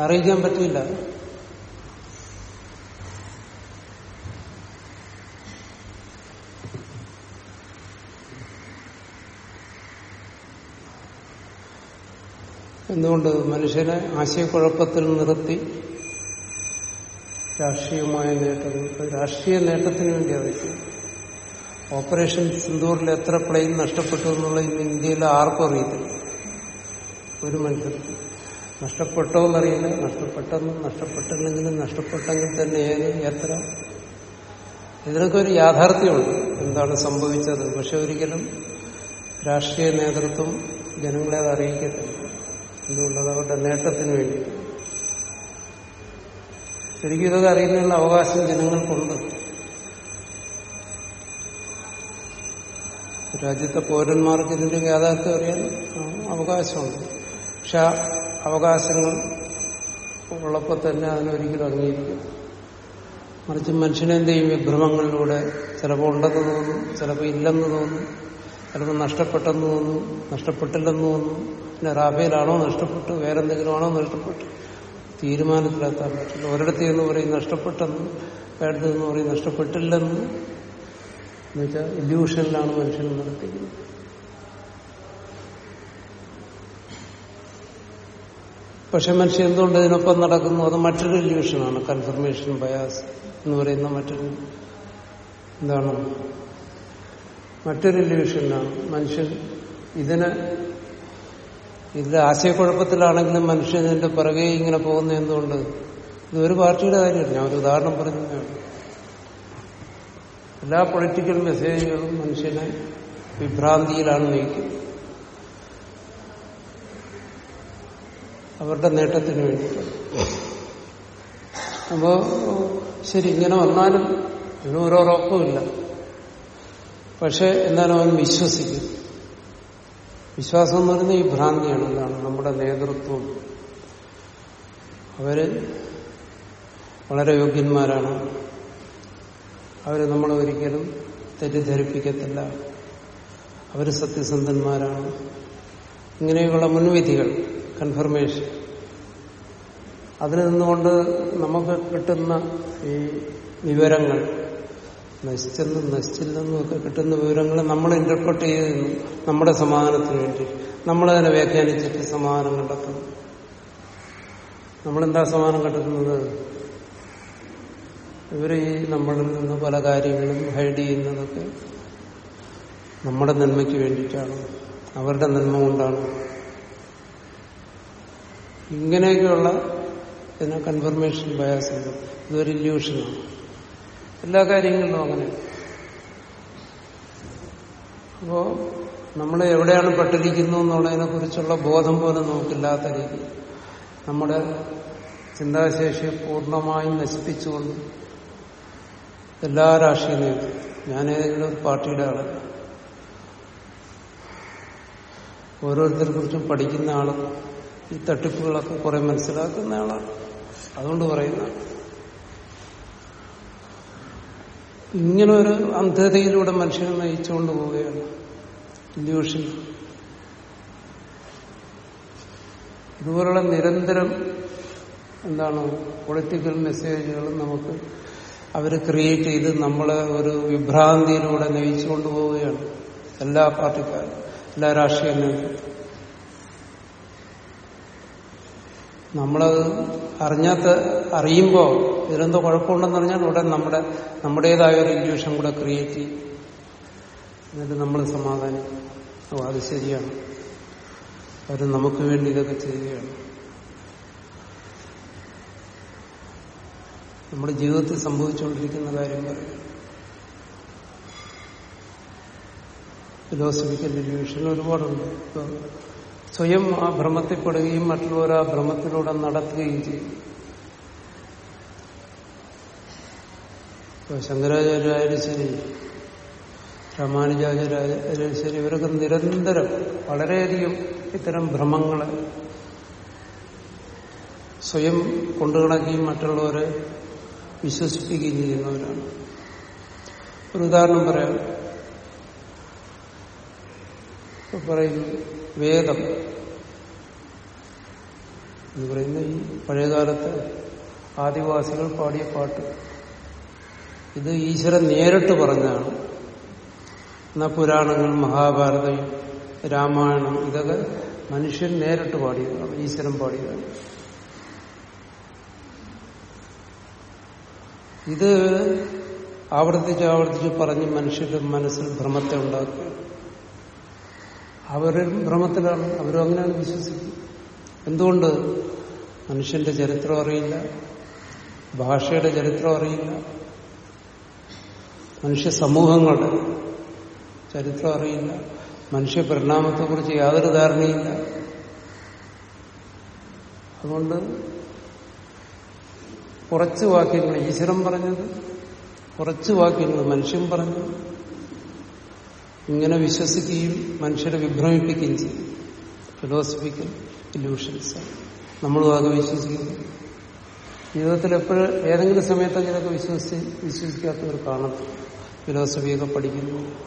അറിയിക്കാൻ പറ്റില്ല. എന്തുകൊണ്ട് മനുഷ്യനെ ആശയക്കുഴപ്പത്തിൽ നിർത്തി രാഷ്ട്രീയമായ നേട്ടങ്ങൾ രാഷ്ട്രീയ നേട്ടത്തിന് വേണ്ടി അതൊക്കെ ഓപ്പറേഷൻ സിന്ദൂറിൽ എത്ര പ്ലെയിൻ നഷ്ടപ്പെട്ടു എന്നുള്ള ഇന്ന് ഇന്ത്യയിൽ ആർക്കും അറിയത്തില്ല. ഒരു മനുഷ്യർക്ക്. നഷ്ടപ്പെട്ടോ എന്നറിയില്ല നഷ്ടപ്പെട്ടെന്നും നഷ്ടപ്പെട്ടില്ലെങ്കിലും നഷ്ടപ്പെട്ടെങ്കിൽ തന്നെ ഏത് എത്ര ഇതിനൊക്കെ ഒരു യാഥാർത്ഥ്യമുണ്ട്. എന്താണ് സംഭവിച്ചത്? പക്ഷെ ഒരിക്കലും രാഷ്ട്രീയ നേതൃത്വം ജനങ്ങളെ അത് അറിയിക്കത്തില്ല. എന്തുകൊണ്ടത് അവരുടെ നേട്ടത്തിന് വേണ്ടി. ശരിക്കും ഇതൊക്കെ അറിയുന്നതിനുള്ള അവകാശം ജനങ്ങൾക്കുണ്ട്. രാജ്യത്തെ പൗരന്മാർക്ക് ഇതിന്റെ യാഥാർത്ഥ്യം അറിയാൻ അവകാശമുണ്ട്. പക്ഷെ അവകാശങ്ങൾ ഉള്ളപ്പോൾ തന്നെ അതിനൊരിക്കലും അംഗീകരിക്കും മറിച്ച് മനുഷ്യനെന്ത് ചെയ്യും വിഭ്രമങ്ങളിലൂടെ ചിലപ്പോൾ ഉണ്ടെന്ന് തോന്നും ചിലപ്പോൾ ഇല്ലെന്ന് തോന്നും ചിലപ്പോൾ നഷ്ടപ്പെട്ടെന്ന് തോന്നും നഷ്ടപ്പെട്ടില്ലെന്ന് തോന്നും. പിന്നെ റാഫേലാണോ നഷ്ടപ്പെട്ടു? വേറെന്തെങ്കിലും ആണോ നഷ്ടപ്പെട്ടു? തീരുമാനത്തിലെത്താൻ പറ്റില്ല. ഒരിടത്ത് എന്ന് പറയും നഷ്ടപ്പെട്ടെന്ന് വേണ്ടതെന്ന് പറയും നഷ്ടപ്പെട്ടില്ലെന്ന്. എന്നുവെച്ചാൽ ഇല്യൂഷനിലാണ് മനുഷ്യൻ നടത്തിക്കുന്നത്. പക്ഷെ മനുഷ്യൻ എന്തുകൊണ്ട് ഇതിനൊപ്പം നടക്കുന്നു? അത് മറ്റൊരു ഇല്യൂഷനാണ് കൺഫർമേഷൻ ബയാസ് എന്ന് പറയുന്ന മറ്റൊരു എന്താണ്? മറ്റൊരു ഇല്യൂഷനാണ് മനുഷ്യൻ ഇതിന് ഇതിന്റെ ആശയക്കുഴപ്പത്തിലാണെങ്കിലും മനുഷ്യൻ ഇതിന്റെ പിറകെ ഇങ്ങനെ പോകുന്ന എന്തുകൊണ്ട്? ഇത് ഒരു പാർട്ടിയുടെ കാര്യമല്ല. ഞാൻ ഒരു ഉദാഹരണം പറഞ്ഞതാണ് എല്ലാ പൊളിറ്റിക്കൽ മെസ്സേജുകളും മനുഷ്യനെ വിഭ്രാന്തിയിലാണ് നയിക്കുന്നത്. അവരുടെ നേട്ടത്തിന് വേണ്ടിയിട്ടാണ്. അപ്പോ ശരി ഇങ്ങനെ വന്നാലും ഇതിന് ഓരോ ഉറപ്പുമില്ല പക്ഷെ എന്നാലും അവൻ വിശ്വസിക്കും. വിശ്വാസം എന്ന് പറയുന്നത് ഈ ഭ്രാന്തിയാണ് എന്താണ് നമ്മുടെ നേതൃത്വം. അവർ വളരെ യോഗ്യന്മാരാണ്. അവർ നമ്മളെ ഒരിക്കലും തെറ്റിദ്ധരിപ്പിക്കത്തില്ല. അവർ സത്യസന്ധന്മാരാണ്. ഇങ്ങനെയുള്ള മുൻവിധികൾ കൺഫർമേഷൻ അതിൽ നിന്നുകൊണ്ട് നമുക്ക് കിട്ടുന്ന ഈ വിവരങ്ങൾ നശിച്ചെന്നും നശിച്ചില്ലെന്നും ഒക്കെ കിട്ടുന്ന വിവരങ്ങൾ നമ്മൾ ഇന്റർപ്രട്ട് ചെയ്യുന്നു നമ്മുടെ സമാധാനത്തിന് വേണ്ടി. നമ്മൾ അതിനെ വ്യാഖ്യാനിച്ചിട്ട് സമാധാനം കണ്ടെത്തുന്നു നമ്മളെന്താ സമാധാനം കണ്ടെത്തുന്നത്? ഇവർ ഈ നമ്മളിൽ നിന്ന് പല കാര്യങ്ങളും ഹൈഡ് ചെയ്യുന്നതൊക്കെ നമ്മുടെ നന്മയ്ക്ക് വേണ്ടിയിട്ടാണ്. അവരുടെ നന്മ കൊണ്ടാണ്. ഇങ്ങനെയൊക്കെയുള്ള ഇതിനെ കൺഫർമേഷൻ ബയാസ് ഉണ്ട്. ഇതൊരു ഇല്യൂഷനാണ് എല്ലാ കാര്യങ്ങളിലും അങ്ങനെ. അപ്പോ നമ്മൾ എവിടെയാണ് പെട്ടിരിക്കുന്നു എന്നുള്ളതിനെ കുറിച്ചുള്ള ബോധം പോലും നമുക്കില്ലാത്ത രീതി. നമ്മുടെ ചിന്താശേഷിയെ പൂർണമായും നശിപ്പിച്ചുകൊണ്ട് എല്ലാ രാഷ്ട്രീയ നേതൃത്വം ഞാൻ ഏതെങ്കിലും ഒരു പാർട്ടിയുടെ ആളല്ല. ഓരോരുത്തരെ കുറിച്ചും പഠിക്കുന്ന ആൾ ഈ തട്ടിപ്പുകളൊക്കെ കുറെ മനസ്സിലാക്കുന്ന ആളാണ് അതുകൊണ്ട് പറയുന്ന ഇങ്ങനെ ഒരു അന്ധതയിലൂടെ മനുഷ്യനെ നയിച്ചുകൊണ്ട് പോവുകയാണ് ഇല്യൂഷൻ. ഇതുപോലുള്ള നിരന്തരം എന്താണ് പൊളിറ്റിക്കൽ മെസ്സേജുകൾ നമുക്ക് അവർ ക്രിയേറ്റ് ചെയ്ത് നമ്മളെ ഒരു വിഭ്രാന്തിയിലൂടെ നയിച്ചുകൊണ്ട് പോവുകയാണ് എല്ലാ പാർട്ടിക്കാരും എല്ലാ രാഷ്ട്രീയ നമ്മളത് അറിഞ്ഞാത്ത അറിയുമ്പോൾ ഇതിലെന്തോ കുഴപ്പമുണ്ടെന്ന് പറഞ്ഞാൽ ഉടൻ നമ്മുടെ നമ്മുടേതായ ഒരു ഇല്യൂഷൻ കൂടെ ക്രിയേറ്റ് ചെയ്യും. എന്നിട്ട് നമ്മൾ സമാധാനം ഓ അത് ശരിയാണ്. അവർ നമുക്ക് വേണ്ടി ഇതൊക്കെ ചെയ്യുകയാണ്. നമ്മുടെ ജീവിതത്തിൽ സംഭവിച്ചുകൊണ്ടിരിക്കുന്ന കാര്യം പറയും. ഫിലോസഫിക്കൽ ഇല്യൂഷൻ ഒരുപാടുണ്ട്. ഇപ്പൊ സ്വയം ആ ഭ്രമത്തിൽപ്പെടുകയും മറ്റുള്ളവർ ആ ഭ്രമത്തിലൂടെ നടത്തുകയും ചെയ്യും. ശങ്കരാചാര്യായാലും ശരി രാമാനുജാചാര്യായാലും ശരി ഇവരൊക്കെ നിരന്തരം വളരെയധികം ഇത്തരം ഭ്രമങ്ങളെ സ്വയം കൊണ്ടുകിടക്കുകയും മറ്റുള്ളവരെ വിശ്വസിപ്പിക്കുകയും ചെയ്യുന്നവരാണ്. ഒരു ഉദാഹരണം പറയാം. പറയുന്നു വേദം എന്ന് പറയുന്ന ഈ പഴയകാലത്ത് ആദിവാസികൾ പാടിയ പാട്ട്. ഇത് ഈശ്വരൻ നേരിട്ട് പറഞ്ഞാണ് എന്നാ പുരാണങ്ങൾ മഹാഭാരതം രാമായണം ഇതൊക്കെ മനുഷ്യൻ നേരിട്ട് പാടിയതാണ് ഈശ്വരൻ പാടിയതാണ്. ഇത് ആവർത്തിച്ച് ആവർത്തിച്ച് പറഞ്ഞ് മനുഷ്യരുടെ മനസ്സിൽ ഭ്രമത്തെ ഉണ്ടാക്കുക അവരും ഭ്രമത്തിലാണ് അവരും അങ്ങനെയാണ് വിശ്വസിക്കുന്നത്. എന്തുകൊണ്ട്? മനുഷ്യന്റെ ചരിത്രം അറിയില്ല ഭാഷയുടെ ചരിത്രം അറിയില്ല മനുഷ്യ സമൂഹങ്ങളുടെ ചരിത്രം അറിയില്ല മനുഷ്യ പരിണാമത്തെക്കുറിച്ച് യാതൊരു ധാരണയില്ല. അതുകൊണ്ട് കുറച്ച് വാക്യങ്ങൾ ഈശ്വരൻ പറഞ്ഞത് കുറച്ച് വാക്യങ്ങൾ മനുഷ്യൻ പറഞ്ഞു ഇങ്ങനെ വിശ്വസിക്കുകയും മനുഷ്യരെ വിഭ്രമിപ്പിക്കുകയും ചെയ്യും. ഫിലോസഫിക്കൽ ഇല്യൂഷൻസ് നമ്മളും ആകെ വിശ്വസിക്കുന്നു. ജീവിതത്തിൽ എപ്പോഴും ഏതെങ്കിലും സമയത്ത് ഇതൊക്കെ വിശ്വസിച്ച് വിശ്വസിക്കാത്തവർ കാണത്തു ഫിലോസഫിയൊക്കെ പഠിക്കുന്നു.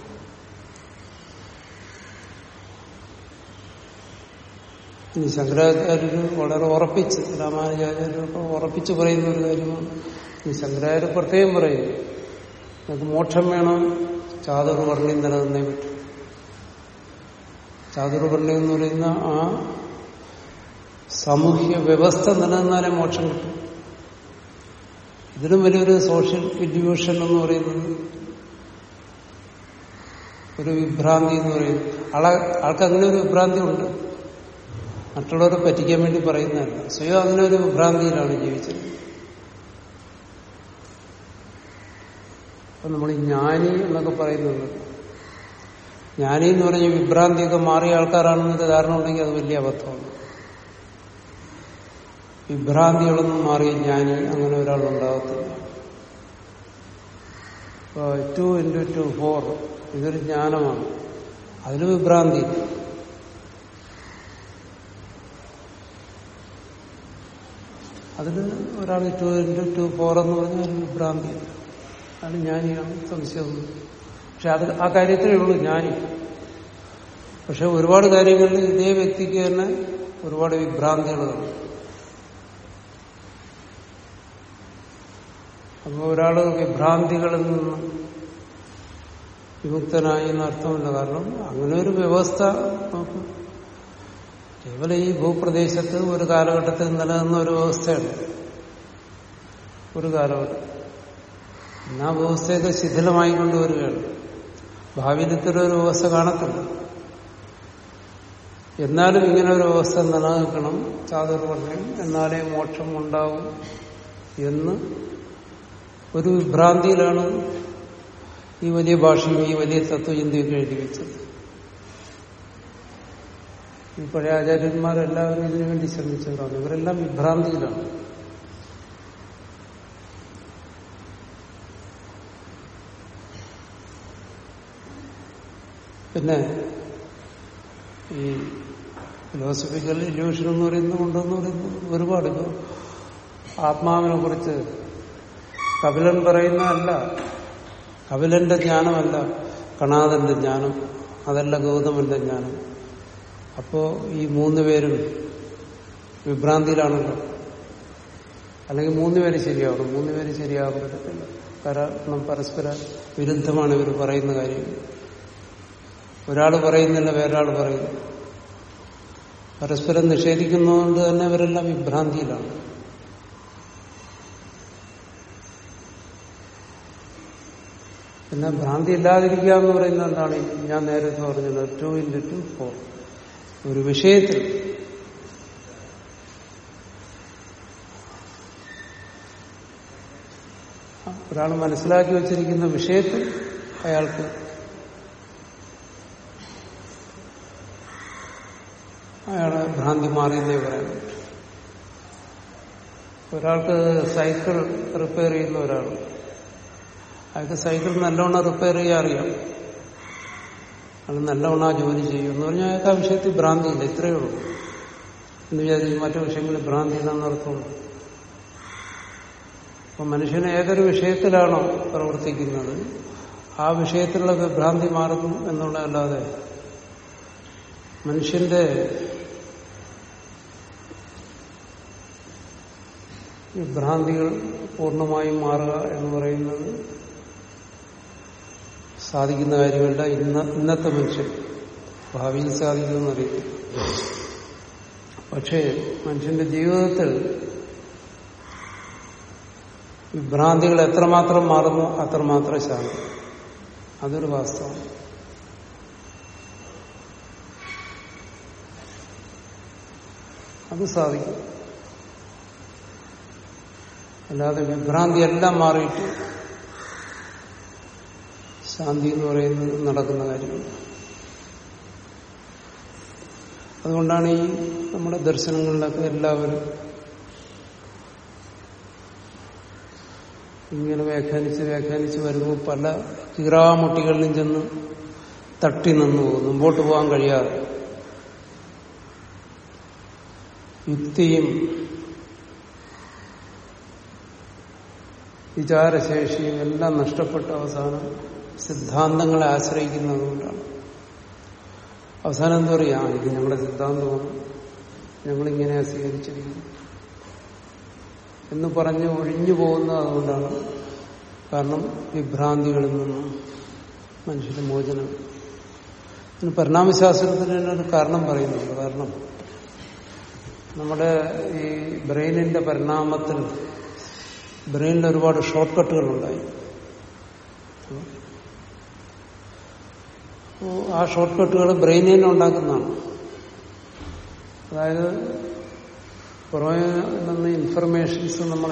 ഇനി ശങ്കരാചാര്യർ വളരെ ഉറപ്പിച്ച് രാമാനുജാചാര്യരൊക്കെ ഉറപ്പിച്ച് പറയുന്ന ഒരു കാര്യമാണ്. ഈ ശങ്കരാചാര്യ പ്രത്യേകം പറയുന്നു. നമുക്ക് മോക്ഷം വേണം? ചാതുർവർണി നിലനിന്നേ പറ്റും. ചാതുർവർണി എന്ന് പറയുന്ന ആ സാമൂഹ്യ വ്യവസ്ഥ നിലനിന്നാലേ മോക്ഷം കിട്ടും. ഇതിലും വലിയൊരു സോഷ്യൽ ഇല്യൂഷൻ എന്ന് പറയുന്നത് ഒരു വിഭ്രാന്തി എന്ന് പറയുന്നത്. ആളെ ആൾക്ക് അങ്ങനെ ഒരു വിഭ്രാന്തി ഉണ്ട്. മറ്റുള്ളവരെ പറ്റിക്കാൻ വേണ്ടി പറയുന്നതല്ല. സ്വയം അങ്ങനെ ഒരു വിഭ്രാന്തിയിലാണ് ജീവിച്ചത്. അപ്പൊ നമ്മൾ ജ്ഞാനി എന്നൊക്കെ പറയുന്നത്. ജ്ഞാനി എന്ന് പറഞ്ഞ വിഭ്രാന്തിയൊക്കെ മാറിയ ആൾക്കാരാണെന്നൊരു ധാരണ ഉണ്ടെങ്കിൽ അത് വലിയ അബദ്ധമാണ്. വിഭ്രാന്തികളൊന്നും മാറിയ ജ്ഞാനി അങ്ങനെ ഒരാൾ ഉണ്ടാകത്തില്ല. ടു ഇന്റു ടു ഫോർ ഇതൊരു ജ്ഞാനമാണ്. അതിൽ വിഭ്രാന്തി. അതിൽ ഒരാൾ ടു ഇന്റു ടു ഫോർ എന്ന് പറഞ്ഞാൽ വിഭ്രാന്തി. അത് ജ്ഞാനിയാണ് സംശയമൊന്നും പക്ഷെ അത് ആ കാര്യത്തിലേ ഉള്ളൂ ജ്ഞാനി പക്ഷെ ഒരുപാട് കാര്യങ്ങളിൽ ഇതേ വ്യക്തിക്ക് തന്നെ ഒരുപാട് വിഭ്രാന്തികളാണ് അപ്പോൾ ഒരാൾ വിഭ്രാന്തികളിൽ നിന്ന് വിമുക്തനായി എന്നർത്ഥമില്ല കാരണം അങ്ങനെ ഒരു വ്യവസ്ഥ കേവലം ഈ ഭൂപ്രദേശത്ത് ഒരു കാലഘട്ടത്തിൽ നിലനിന്ന ഒരു വ്യവസ്ഥയാണ് ഒരു കാലഘട്ടം എന്നാ വ്യവസ്ഥയൊക്കെ ശിഥിലമായി കൊണ്ടുവരികയാണ്. ഭാവിയിൽ ഇത്തരം ഒരു വ്യവസ്ഥ കാണത്തില്ല. എന്നാലും ഇങ്ങനെ ഒരു വ്യവസ്ഥ നിലനിൽക്കണം ചാതുർവർണയം എന്നാലേ മോക്ഷം ഉണ്ടാവും എന്ന് ഒരു വിഭ്രാന്തിയിലാണ് ഈ വലിയ ഭാഷയും ഈ വലിയ തത്വചിന്തയൊക്കെ എഴുതി വെച്ചത്. ഈ പഴയ ആചാര്യന്മാരെല്ലാവരും ഇതിനു വേണ്ടി ശ്രമിച്ചവരാണ്. ഇവരെല്ലാം വിഭ്രാന്തിയിലാണ് പിന്നെ ഈ ഫിലോസഫിക്കൽ ഇല്യൂഷൻ എന്ന് പറയുന്നത് ഉണ്ടെന്ന് പറയുന്നത് ഒരുപാട്. ഇപ്പോൾ ആത്മാവിനെ കുറിച്ച് കപിലൻ പറയുന്നതല്ല. കപിലന്റെ ജ്ഞാനമല്ല കണാദന്റെ ജ്ഞാനം അതല്ല ഗൗതമന്റെ ജ്ഞാനം. അപ്പോ ഈ മൂന്ന് പേരും വിഭ്രാന്തിയിലാണല്ലോ. അല്ലെങ്കിൽ മൂന്ന് പേര് ശരിയാവണം. മൂന്ന് പേര് ശരിയാകാൻ പറ്റത്തില്ല. കാരണം പരസ്പര വിരുദ്ധമാണ് ഇവർ പറയുന്ന കാര്യം. ഒരാൾ പറയുന്നില്ല വേറൊരാൾ പറയുന്നു പരസ്പരം നിഷേധിക്കുന്നതുകൊണ്ട് തന്നെ ഇവരെല്ലാം വിഭ്രാന്തിയിലാണ്. പിന്നെ ഭ്രാന്തി ഇല്ലാതിരിക്കുക എന്ന് പറയുന്നത് എന്താണ്? ഞാൻ നേരത്തെ പറഞ്ഞത് ടു ഇന്റു ടു ഫോർ ഒരു വിഷയത്തിൽ. ഒരാൾ മനസ്സിലാക്കി വച്ചിരിക്കുന്ന വിഷയത്തിൽ അയാൾക്ക് അയാളെ ഭ്രാന്തി മാറിയെന്നേ പറയാൻ ഒരാൾക്ക് സൈക്കിൾ റിപ്പയർ ചെയ്യുന്ന ഒരാൾ അയാൾക്ക് സൈക്കിൾ നല്ലവണ്ണം റിപ്പയർ ചെയ്യാൻ അറിയാം. അയാൾ നല്ലവണ്ണം ആ ജോലി ചെയ്യും എന്ന് പറഞ്ഞാൽ അയാൾക്ക് ആ വിഷയത്തിൽ ഭ്രാന്തിയില്ല ഇത്രയേ ഉള്ളൂ. എന്ന് വിചാരിച്ച് മറ്റു വിഷയങ്ങളിൽ ഭ്രാന്തി ഇല്ലെന്നർത്ഥമുള്ളൂ അപ്പൊ മനുഷ്യന് ഏതൊരു വിഷയത്തിലാണോ പ്രവർത്തിക്കുന്നത് ആ വിഷയത്തിലുള്ള വിഭ്രാന്തി മാറുന്നു എന്നുള്ളതല്ലാതെ മനുഷ്യന്റെ വിഭ്രാന്തികൾ പൂർണമായും മാറുക എന്ന് പറയുന്നത് സാധിക്കുന്ന കാര്യമല്ല. ഇന്ന ഇന്നത്തെ മനുഷ്യൻ ഭാവിയിൽ സാധിക്കുമെന്നറിയില്ല പക്ഷേ മനുഷ്യന്റെ ജീവിതത്തിൽ വിഭ്രാന്തികൾ എത്രമാത്രം മാറുന്നു അത്രമാത്രം ശാന്തി. അതൊരു വാസ്തവം അത് സാധിക്കും. അല്ലാതെ വിഭ്രാന്തി എല്ലാം മാറിയിട്ട് ശാന്തി എന്ന് പറയുന്നത് നടക്കുന്ന കാര്യമില്ല അതുകൊണ്ടാണ് ഈ നമ്മുടെ ദർശനങ്ങളിലൊക്കെ എല്ലാവരും ഇങ്ങനെ വ്യാഖ്യാനിച്ച് വ്യാഖ്യാനിച്ച് വരുമ്പോൾ പല കീറാമുട്ടികളിലും ചെന്ന് തട്ടി നിന്നു പോകും മുമ്പോട്ട് പോകാൻ കഴിയാതെ. യുക്തിയും വിചാരശേഷിയും എല്ലാം നഷ്ടപ്പെട്ട അവസാനം സിദ്ധാന്തങ്ങളെ ആശ്രയിക്കുന്നതുകൊണ്ടാണ്. അവസാനം എന്താ പറയാ ഇത് ഞങ്ങളുടെ സിദ്ധാന്തമാണ്. ഞങ്ങളിങ്ങനെ സ്വീകരിച്ചിരിക്കുന്നു എന്ന് പറഞ്ഞ് ഒഴിഞ്ഞു പോകുന്നത് അതുകൊണ്ടാണ്. കാരണം വിഭ്രാന്തികളിൽ നിന്നും മനുഷ്യന്റെ മോചനം. ഇതിന് പരിണാമശാസ്ത്രത്തിന് തന്നെ ഒരു കാരണം പറയുന്നുണ്ട്. കാരണം നമ്മുടെ ഈ ബ്രെയിനിന്റെ പരിണാമത്തിൽ ബ്രെയിനിൽ ഒരുപാട് ഷോർട്ട് കട്ടുകൾ ഉണ്ടായി ആ ഷോർട്ട് കട്ടുകൾ ബ്രെയിനിൽ തന്നെ ഉണ്ടാക്കുന്നതാണ്. അതായത് പുറമെ നിന്ന് ഇൻഫർമേഷൻസ് നമ്മൾ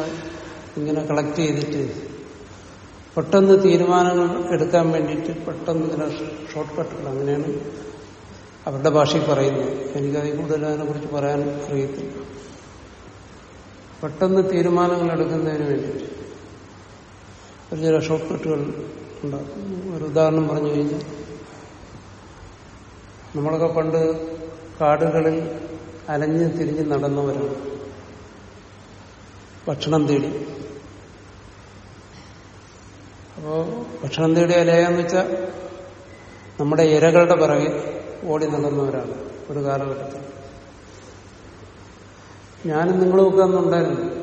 ഇങ്ങനെ കളക്ട് ചെയ്തിട്ട് പെട്ടെന്ന് തീരുമാനങ്ങൾ എടുക്കാൻ വേണ്ടിയിട്ട് പെട്ടെന്ന് ചില ഷോർട്ട് കട്ടുകൾ അങ്ങനെയാണ് അവരുടെ ഭാഷയിൽ പറയുന്നത്. എനിക്കതിൽ കൂടുതൽ അതിനെക്കുറിച്ച് പറയാൻ അറിയത്തില്ല. പെട്ടെന്ന് തീരുമാനങ്ങൾ എടുക്കുന്നതിന് വേണ്ടിയിട്ട്. ഒരു ചില ഷോർട്ട് കട്ടുകൾ ഉണ്ടാക്കും. ഒരു ഉദാഹരണം പറഞ്ഞു കഴിഞ്ഞാൽ നമ്മളൊക്കെ പണ്ട് കാടുകളിൽ അലഞ്ഞ് തിരിഞ്ഞ് നടന്നവരാണ്. ഭക്ഷണം തേടി. അപ്പോ ഭക്ഷണം തേടി അലയാന്ന് വെച്ചാൽ നമ്മുടെ ഇരകളുടെ പിറകെ ഓടി നടന്നവരാണ് ഒരു കാലഘട്ടത്തിൽ. ഞാനും നിങ്ങളുമൊക്കെ അന്നുണ്ടായിരുന്നു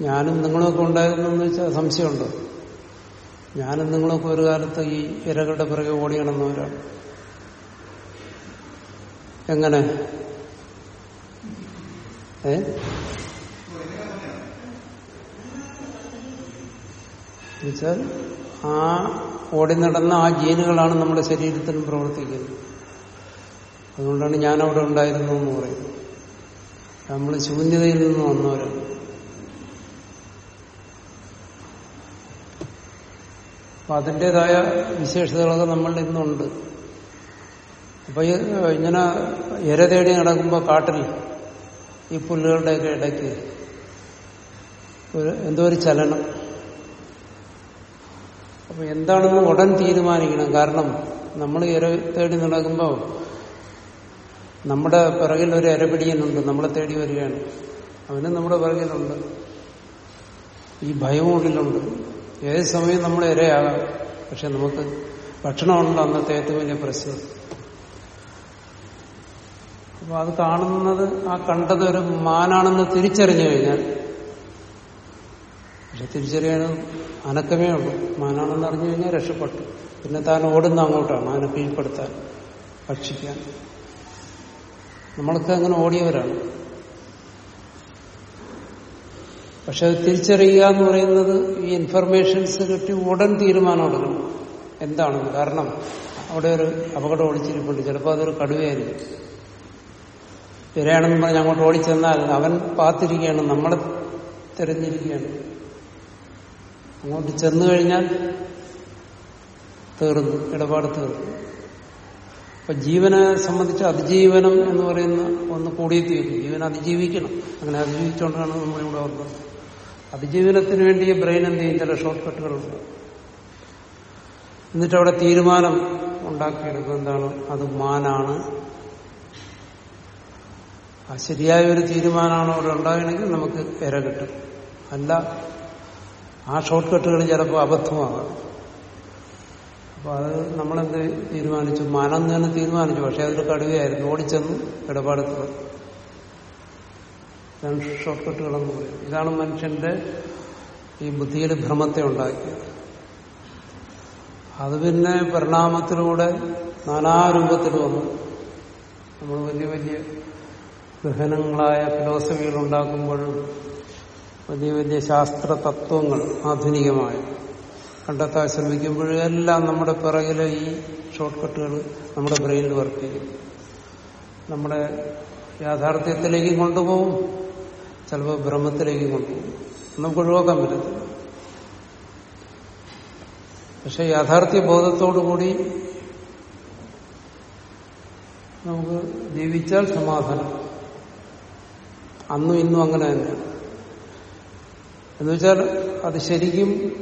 ഞാനും നിങ്ങളൊക്കെ ഉണ്ടായിരുന്നു എന്ന് വെച്ചാൽ സംശയമുണ്ടോ. ഞാനും നിങ്ങളൊക്കെ ഒരു കാലത്ത് ഈ ഇരകളുടെ പിറകെ ഓടിയണമെന്നവരാണ് എങ്ങനെ? ഏ? ആ ഓടി നടന്ന ആ ജീനുകളാണ് നമ്മുടെ ശരീരത്തിലും പ്രവർത്തിക്കുന്നത്. അതുകൊണ്ടാണ് ഞാൻ അവിടെ ഉണ്ടായിരുന്നു എന്ന് പറയുന്നത് നമ്മൾ ശൂന്യതയിൽ നിന്ന് വന്നവരാണ്. അപ്പൊ അതിന്റെതായ വിശേഷതകളൊക്കെ നമ്മളുടെ ഇന്നുണ്ട്. അപ്പൊ ഇങ്ങനെ ഇര തേടി നടക്കുമ്പോൾ കാട്ടിൽ ഈ പുല്ലുകളുടെയൊക്കെ ഇടയ്ക്ക് ഒരു എന്തോ ഒരു ചലനം. അപ്പൊ എന്താണെന്ന് ഉടൻ തീരുമാനിക്കണം. കാരണം നമ്മൾ ഇര തേടി നടക്കുമ്പോൾ നമ്മുടെ പിറകിൽ ഒരു ഇരപിടിയനുണ്ട് നമ്മളെ തേടി വരികയാണ്. അവനും നമ്മുടെ പിറകിലുണ്ട്. ഈ ഭയവും ഉള്ളിലുണ്ട്. ഏത് സമയം നമ്മൾ ഇരയാകാം. പക്ഷെ നമുക്ക് ഭക്ഷണമുണ്ട് അന്നത്തെ ഏറ്റവും വലിയ പ്രശ്നം. അപ്പൊ അത് കാണുന്നത് ആ കണ്ടത് ഒരു മാനാണെന്ന് തിരിച്ചറിഞ്ഞു കഴിഞ്ഞാൽ പക്ഷെ തിരിച്ചറിയാൻ അനക്കമേ ഉള്ളൂ. മാനാണെന്ന് അറിഞ്ഞു കഴിഞ്ഞാൽ രക്ഷപ്പെട്ടു. പിന്നെ താൻ ഓടുന്ന അങ്ങോട്ടാണ്. അതിനെ കീഴ്പ്പെടുത്താൻ ഭക്ഷിക്കാൻ. നമ്മളൊക്കെ അങ്ങനെ ഓടിയവരാണ്. പക്ഷെ അത് തിരിച്ചറിയുക എന്ന് പറയുന്നത് ഈ ഇൻഫർമേഷൻസ് കിട്ടി ഉടൻ തീരുമാനം എടുക്കണം. എന്താണെന്ന് കാരണം അവിടെ ഒരു അപകടം ഒളിച്ചിരിപ്പുണ്ട്. ചിലപ്പോൾ അതൊരു കടുവയായിരിക്കും. ഇരയാണെന്ന് പറഞ്ഞ് അങ്ങോട്ട് ഓടിച്ചെന്നാൽ അവൻ പാത്തിരിക്കുകയാണ് നമ്മളെ തിരഞ്ഞിരിക്കുകയാണ്. അങ്ങോട്ട് ചെന്നു കഴിഞ്ഞാൽ തീർന്നു ഇടപാട് തീർന്നു. അപ്പൊ ജീവനെ സംബന്ധിച്ച് അതിജീവനം എന്ന് പറയുന്ന ഒന്ന് കൂടിയേ തീരും ജീവൻ അതിജീവിക്കണം. അങ്ങനെ അതിജീവിച്ചുകൊണ്ടാണ് നമ്മളിവിടെ വന്നത് അതിജീവനത്തിന് വേണ്ടി ബ്രെയിൻ എന്ത് ചെയ്യും? ചില ഷോർട്ട് എന്നിട്ട് അവിടെ തീരുമാനം ഉണ്ടാക്കിയെടുക്കും എന്താണ്? അത് മാനാണ്. ആ ശരിയായ ഒരു തീരുമാനമാണ് അവിടെ ഉണ്ടാകണമെങ്കിൽ നമുക്ക് ഇര കിട്ടും. അല്ല ആ ഷോർട്ട് കട്ടുകൾ ചിലപ്പോൾ അബദ്ധമാകാം. അപ്പൊ അത് നമ്മളെന്ത് തീരുമാനിച്ചു? മനം തന്നെ തീരുമാനിച്ചു. പക്ഷെ അതൊരു കടുവയായിരുന്നു. ഓടിച്ചെന്ന് ഇടപാടത്ത് ഇതാണ് ഷോർട്ട് കട്ടുകളെന്ന് പറയും ഇതാണ് മനുഷ്യന്റെ ഈ ബുദ്ധിയുടെ ഭ്രമത്തെ ഉണ്ടാക്കിയത്. അത് പിന്നെ പരിണാമത്തിലൂടെ നാനാരൂപത്തിൽ വന്നു. നമ്മൾ വലിയ വലിയ ഗഹനങ്ങളായ ഫിലോസഫികൾ ഉണ്ടാക്കുമ്പോഴും വലിയ വലിയ ശാസ്ത്ര തത്വങ്ങൾ ആധുനികമായ കണ്ടെത്താൻ ശ്രമിക്കുമ്പോഴെല്ലാം നമ്മുടെ പിറകിലെ ഈ ഷോർട്ട് കട്ടുകൾ നമ്മുടെ ബ്രെയിനിൽ വർക്ക് ചെയ്യും. നമ്മുടെ യാഥാർത്ഥ്യത്തിലേക്ക് കൊണ്ടുപോകും. ചിലപ്പോൾ ഭ്രമത്തിലേക്ക് കൊണ്ടുപോകും. നമുക്ക് ഒഴിവാക്കാൻ പറ്റത്തില്ല. പക്ഷെ യാഥാർത്ഥ്യ ബോധത്തോടുകൂടി നമുക്ക് ജീവിച്ചാൽ സമാധാനം. അന്നും ഇന്നും അങ്ങനെ തന്നെ എന്നുവെച്ചാൽ അത് ശരിക്കും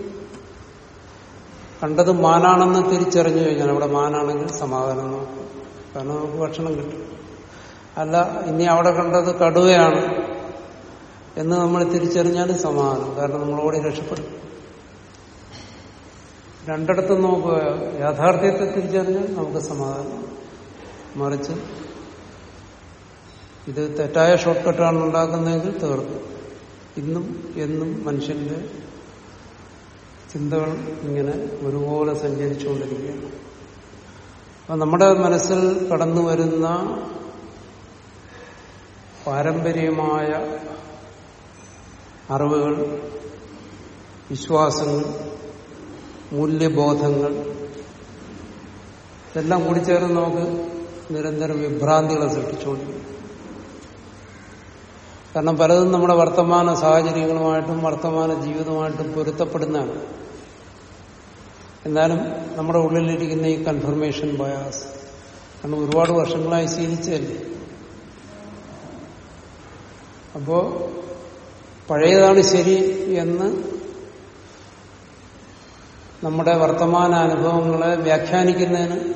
കണ്ടത് മാനാണെന്ന് തിരിച്ചറിഞ്ഞു കഴിഞ്ഞാൽ അവിടെ മാനാണെങ്കിൽ സമാധാനം നോക്കും. കാരണം നമുക്ക് ഭക്ഷണം കിട്ടും. അല്ല ഇനി അവിടെ കണ്ടത് കടുവയാണ് എന്ന് നമ്മൾ തിരിച്ചറിഞ്ഞാൽ സമാധാനം. കാരണം നമ്മളോടി രക്ഷപ്പെടും. രണ്ടിടത്തും നമുക്ക് യാഥാർത്ഥ്യത്തെ തിരിച്ചറിഞ്ഞാൽ നമുക്ക് സമാധാനം. മറിച്ച് ഇത് തെറ്റായ ഷോർട്ട് കട്ടാണ് ഉണ്ടാക്കുന്നതെങ്കിൽ തീർക്കും. ഇന്നും എന്നും മനുഷ്യന്റെ ചിന്തകൾ ഇങ്ങനെ ഒരുപോലെ സഞ്ചരിച്ചുകൊണ്ടിരിക്കുകയാണ്. അപ്പൊ നമ്മുടെ മനസ്സിൽ കടന്നു വരുന്ന പാരമ്പര്യമായ അറിവുകൾ വിശ്വാസങ്ങൾ മൂല്യബോധങ്ങൾ ഇതെല്ലാം കൂടി ചേർന്ന് നമുക്ക് നിരന്തരം വിഭ്രാന്തികളെ സൃഷ്ടിച്ചുകൊണ്ടിരിക്കും കാരണം പലതും നമ്മുടെ വർത്തമാന സാഹചര്യങ്ങളുമായിട്ടും വർത്തമാന ജീവിതവുമായിട്ടും പൊരുത്തപ്പെടുന്നതാണ്. എന്നാലും നമ്മുടെ ഉള്ളിലിരിക്കുന്ന ഈ കൺഫർമേഷൻ ബയാസ് കാരണം ഒരുപാട് വർഷങ്ങളായി ശീലിച്ചതല്ലേ? അപ്പോ പഴയതാണ് ശരി എന്ന് നമ്മുടെ വർത്തമാന അനുഭവങ്ങളെ വ്യാഖ്യാനിക്കുന്നതിന്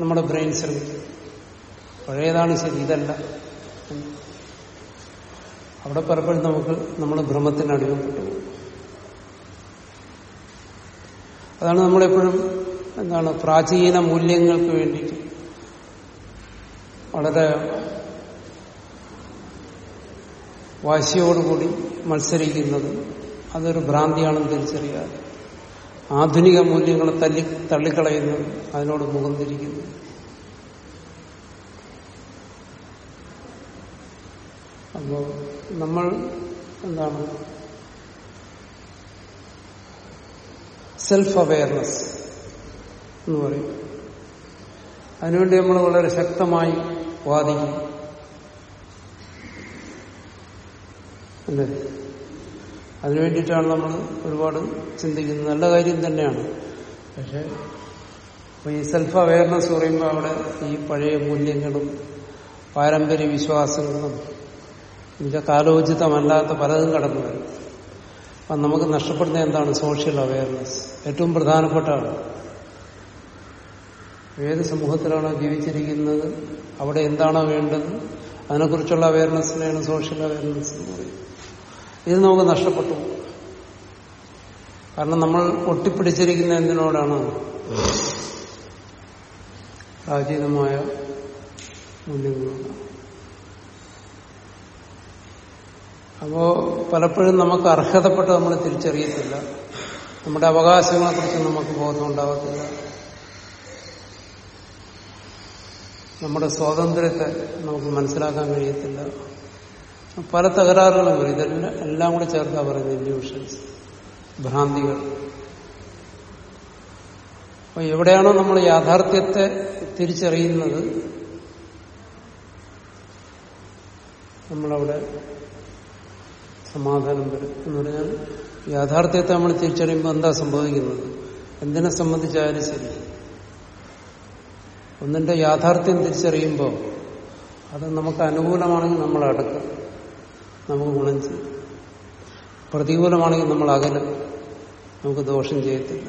നമ്മുടെ ബ്രെയിൻ ശ്രമിക്കും. പഴയതാണ് ശരി ഇതല്ല. അവിടെ പലപ്പോഴും നമുക്ക് നമ്മൾ ഭ്രമത്തിന് പോകും. അതാണ് നമ്മളെപ്പോഴും എന്താണ് പ്രാചീന മൂല്യങ്ങൾക്ക് വേണ്ടിയിട്ട് വളരെ വാശിയോടുകൂടി മത്സരിക്കുന്നത് അതൊരു ഭ്രാന്തിയാണെന്ന് തിരിച്ചറിയാതെ ആധുനിക മൂല്യങ്ങളെ തല്ലി തള്ളിക്കളയുന്നു അതിനോട് മുഖം തിരിക്കുന്നു. അപ്പോ നമ്മൾ എന്താണ്? സെൽഫ് അവയർനെസ് എന്ന് പറയും. അതിനുവേണ്ടി നമ്മൾ വളരെ ശക്തമായി വാദിക്കും. അല്ലേ? അതിനു നമ്മൾ ഒരുപാട് ചിന്തിക്കുന്നത്. നല്ല കാര്യം തന്നെയാണ്. പക്ഷെ അപ്പൊ ഈ സെൽഫ് അവയർനെസ് പറയുമ്പോൾ അവിടെ ഈ പഴയ മൂല്യങ്ങളും പാരമ്പര്യ വിശ്വാസങ്ങളും എന്നുവെച്ചാൽ കാലോചിതമല്ലാത്ത പലതും കടന്നു വരും. അപ്പം നമുക്ക് നഷ്ടപ്പെടുന്ന എന്താണ്? സോഷ്യൽ അവയർനെസ് ഏറ്റവും പ്രധാനപ്പെട്ടാണ് ഏത് സമൂഹത്തിലാണോ ജീവിച്ചിരിക്കുന്നത്? അവിടെ എന്താണോ വേണ്ടത്? അതിനെക്കുറിച്ചുള്ള അവയർനെസ്സിനെയാണ് സോഷ്യൽ അവയർനെസ് എന്ന് പറയുന്നത്. ഇത് നമുക്ക് നഷ്ടപ്പെട്ടു. കാരണം നമ്മൾ ഒട്ടിപ്പിടിച്ചിരിക്കുന്ന എന്തിനോടാണ്? പ്രാചീനമായ മൂല്യങ്ങളോടാണ്. അപ്പോ പലപ്പോഴും നമുക്ക് അർഹതപ്പെട്ട് നമ്മൾ തിരിച്ചറിയത്തില്ല. നമ്മുടെ അവകാശങ്ങളെ കുറിച്ച് നമുക്ക് ബോധം ഉണ്ടാകത്തില്ല നമ്മുടെ സ്വാതന്ത്ര്യത്തെ നമുക്ക് മനസ്സിലാക്കാൻ കഴിയത്തില്ല. പല തകരാറുകളും വരും. ഇതെല്ലാം എല്ലാം കൂടെ ചേർത്താ പറയുന്നത് ഇല്യൂഷൻസ് ഭ്രാന്തികൾ. അപ്പൊ എവിടെയാണോ നമ്മൾ യാഥാർത്ഥ്യത്തെ തിരിച്ചറിയുന്നത് നമ്മളവിടെ സമാധാനം വരും എന്ന് പറഞ്ഞാൽ യാഥാർത്ഥ്യത്തെ നമ്മൾ തിരിച്ചറിയുമ്പോൾ എന്താ സംഭവിക്കുന്നത്? എന്തിനെ സംബന്ധിച്ചായാലും ശരി. ഒന്നിന്റെ യാഥാർത്ഥ്യം തിരിച്ചറിയുമ്പോൾ അത് നമുക്ക് അനുകൂലമാണെങ്കിൽ നമ്മൾ അടക്കും. നമുക്ക് ഗുണം ചെയ്യും. പ്രതികൂലമാണെങ്കിൽ നമ്മൾ അകലും. നമുക്ക് ദോഷം ചെയ്യത്തില്ല.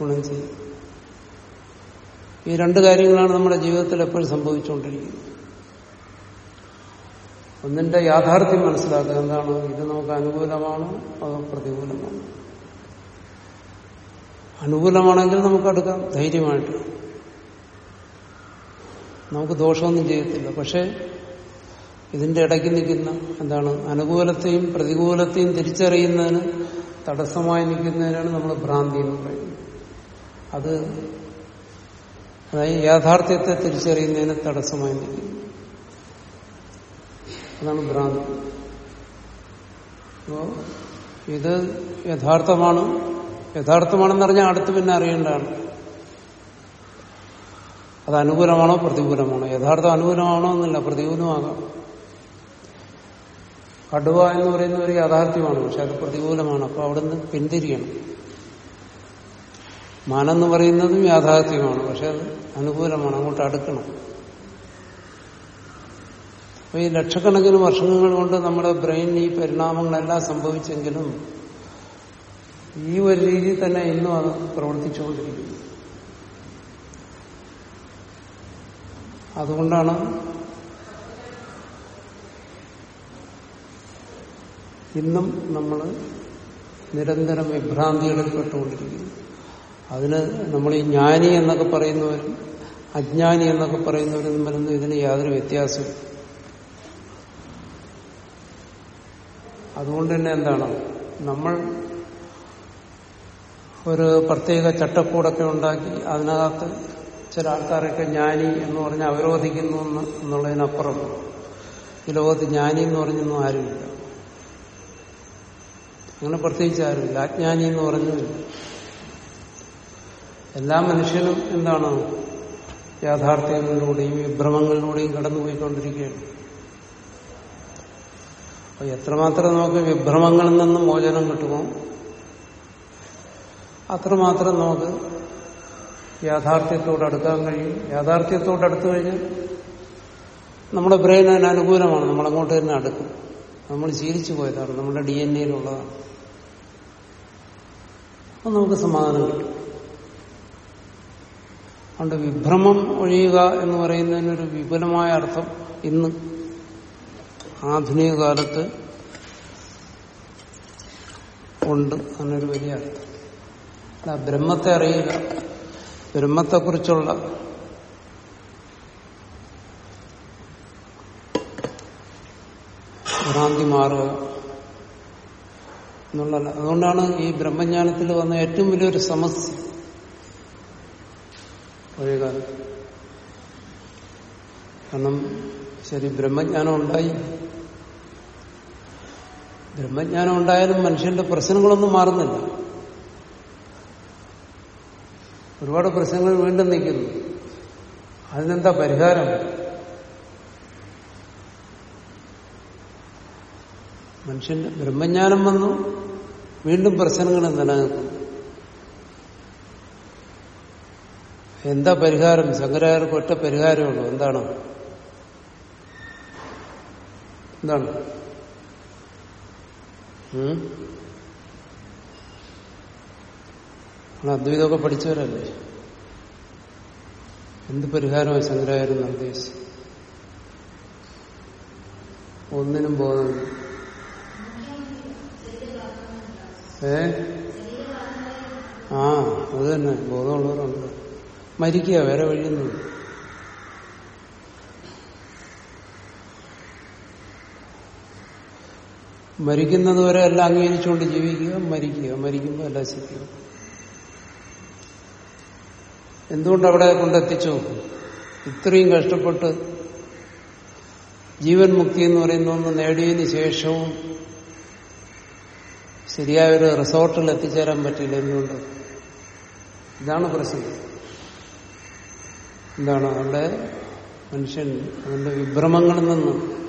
ഗുണം ചെയ്യും. ഈ രണ്ട് കാര്യങ്ങളാണ് നമ്മുടെ ജീവിതത്തിൽ എപ്പോഴും സംഭവിച്ചുകൊണ്ടിരിക്കുന്നത്. ഒന്നിന്റെ യാഥാർത്ഥ്യം മനസ്സിലാക്കുക. എന്താണ്? ഇത് നമുക്ക് അനുകൂലമാണോ അതോ പ്രതികൂലമാണോ. അനുകൂലമാണെങ്കിൽ നമുക്ക് അടുക്കാം ധൈര്യമായിട്ട്. നമുക്ക് ദോഷമൊന്നും ചെയ്യത്തില്ല. പക്ഷേ ഇതിന്റെ ഇടയ്ക്ക് നിൽക്കുന്ന എന്താണ്? അനുകൂലത്തെയും പ്രതികൂലത്തെയും തിരിച്ചറിയുന്നതിന് തടസ്സമായി നിൽക്കുന്നതിനാണ് നമ്മൾ ഭ്രാന്തി എന്ന് പറയുന്നത്. അത് അതായത് യാഥാർത്ഥ്യത്തെ തിരിച്ചറിയുന്നതിന് തടസ്സമായി നിൽക്കുന്നു. അതാണ് ഭ്രാന്തി. അപ്പോ ഇത് യഥാർത്ഥമാണ്. യഥാർത്ഥമാണെന്ന് പറഞ്ഞാൽ അടുത്ത് പിന്നെ അറിയേണ്ടതാണ്. അത് അനുകൂലമാണോ പ്രതികൂലമാണോ? യഥാർത്ഥം അനുകൂലമാണോ എന്നല്ല പ്രതികൂലമാകാം. കടുവ എന്ന് പറയുന്ന ഒരു യാഥാർത്ഥ്യമാണ് പക്ഷെ അത് പ്രതികൂലമാണ്. അപ്പൊ അവിടുന്ന് പിന്തിരിയണം. മാനെന്ന് പറയുന്നതും യാഥാർത്ഥ്യമാണ് പക്ഷെ അത് അനുകൂലമാണ് അങ്ങോട്ട് അടുക്കണം. അപ്പൊ ഈ ലക്ഷക്കണക്കിന് വർഷങ്ങൾ കൊണ്ട് നമ്മുടെ ബ്രെയിനിൽ ഈ പരിണാമങ്ങളെല്ലാം സംഭവിച്ചെങ്കിലും ഈ ഒരു രീതി തന്നെ ഇന്നും അത് പ്രവർത്തിച്ചുകൊണ്ടിരിക്കുന്നു. അതുകൊണ്ടാണ് ഇന്നും നമ്മൾ നിരന്തരം വിഭ്രാന്തികളിൽ പെട്ടുകൊണ്ടിരിക്കുന്നു. അതിന് നമ്മൾ ഈ ജ്ഞാനി എന്നൊക്കെ പറയുന്നവരും അജ്ഞാനി എന്നൊക്കെ പറയുന്നവരും തമ്മിലൊന്നും ഇതിന് യാതൊരു വ്യത്യാസമില്ല അതുകൊണ്ട് തന്നെ എന്താണ്? നമ്മൾ ഒരു പ്രത്യേക ചട്ടക്കൂടൊക്കെ ഉണ്ടാക്കി അതിനകത്ത് ചില ആൾക്കാരൊക്കെ ജ്ഞാനി എന്ന് പറഞ്ഞ് അവരോധിക്കുന്നു എന്നുള്ളതിനപ്പുറം ഈ ലോകത്ത് ജ്ഞാനി എന്ന് പറഞ്ഞൊന്നും ആരുമില്ല. അങ്ങനെ പ്രത്യേകിച്ച് ആരുമില്ല. അജ്ഞാനി എന്ന് പറഞ്ഞു എല്ലാ മനുഷ്യനും എന്താണ് യാഥാർത്ഥ്യങ്ങളിലൂടെയും വിഭ്രമങ്ങളിലൂടെയും കടന്നുപോയിക്കൊണ്ടിരിക്കുകയാണ്. അപ്പൊ എത്രമാത്രം നമുക്ക് വിഭ്രമങ്ങളിൽ നിന്നും മോചനം കിട്ടുമോ? അത്രമാത്രം നമുക്ക് യാഥാർത്ഥ്യത്തോട് അടുക്കാൻ കഴിയും. യാഥാർത്ഥ്യത്തോട് അടുത്തു കഴിഞ്ഞാൽ നമ്മുടെ ബ്രെയിൻ അതിന് അനുകൂലമാണ്. നമ്മളങ്ങോട്ട് തന്നെ അടുക്കും. നമ്മൾ ശീലിച്ചു പോയതാണ്. നമ്മുടെ ഡി എൻ എയിലുള്ളതാണ്. അപ്പൊ നമുക്ക് സമാധാനം കിട്ടും. അതുകൊണ്ട് വിഭ്രമം ഒഴിയുക എന്ന് പറയുന്നതിനൊരു വിപുലമായ അർത്ഥം ഇന്ന് ആധുനിക കാലത്ത് ഉണ്ട് എന്നൊരു വലിയ അർത്ഥം. ബ്രഹ്മത്തെ അറിയുക ബ്രഹ്മത്തെക്കുറിച്ചുള്ള ഭ്രാന്തി മാറുക എന്നുള്ള അതുകൊണ്ടാണ് ഈ ബ്രഹ്മജ്ഞാനത്തിൽ വന്ന ഏറ്റവും വലിയൊരു സമസ്യ പഴയകാലം കാരണം ശരി ബ്രഹ്മജ്ഞാനം ഉണ്ടായി. ബ്രഹ്മജ്ഞാനം ഉണ്ടായാലും മനുഷ്യന്റെ പ്രശ്നങ്ങളൊന്നും മാറുന്നില്ല. ഒരുപാട് പ്രശ്നങ്ങൾ വീണ്ടും നിൽക്കുന്നു. അതിനെന്താ പരിഹാരം? മനുഷ്യന്റെ ബ്രഹ്മജ്ഞാനം വന്നു വീണ്ടും പ്രശ്നങ്ങൾ നിലനിൽക്കുന്നു. എന്താ പരിഹാരം? ശങ്കരാചാര്യർക്ക് ഒറ്റ പരിഹാരമുള്ളൂ എന്താണ്? എന്താണ്? നിങ്ങൾ അദ്വൈതമൊക്കെ പഠിച്ചവരല്ലേ? എന്ത് പരിഹാരമായി ശങ്കരാചാര്യം നിർദ്ദേശിച്ചു ഒന്നിനും ബോധമില്ല. ഏ? ആ അത് തന്നെ. ബോധമുള്ളവരുണ്ട്. മരിക്കുക വേറെ വഴിയൊന്നുമില്ല. മരിക്കുന്നത് വരെ എല്ലാം അംഗീകരിച്ചുകൊണ്ട് ജീവിക്കുക മരിക്കുക മരിക്കുമ്പോൾ എല്ലാം ശിക്കുക എന്തുകൊണ്ട് അവിടെ കൊണ്ടെത്തിച്ചു? ഇത്രയും കഷ്ടപ്പെട്ട് ജീവൻ മുക്തി എന്ന് പറയുന്ന ഒന്ന് നേടിയതിന് ശേഷവും ശരിയായ ഒരു റിസോർട്ടിൽ എത്തിച്ചേരാൻ പറ്റില്ല എന്തുകൊണ്ട്? ഇതാണ് പ്രശ്നം. എന്താണ്? അവിടെ മനുഷ്യൻ അവന്റെ വിഭ്രമങ്ങളിൽ നിന്ന്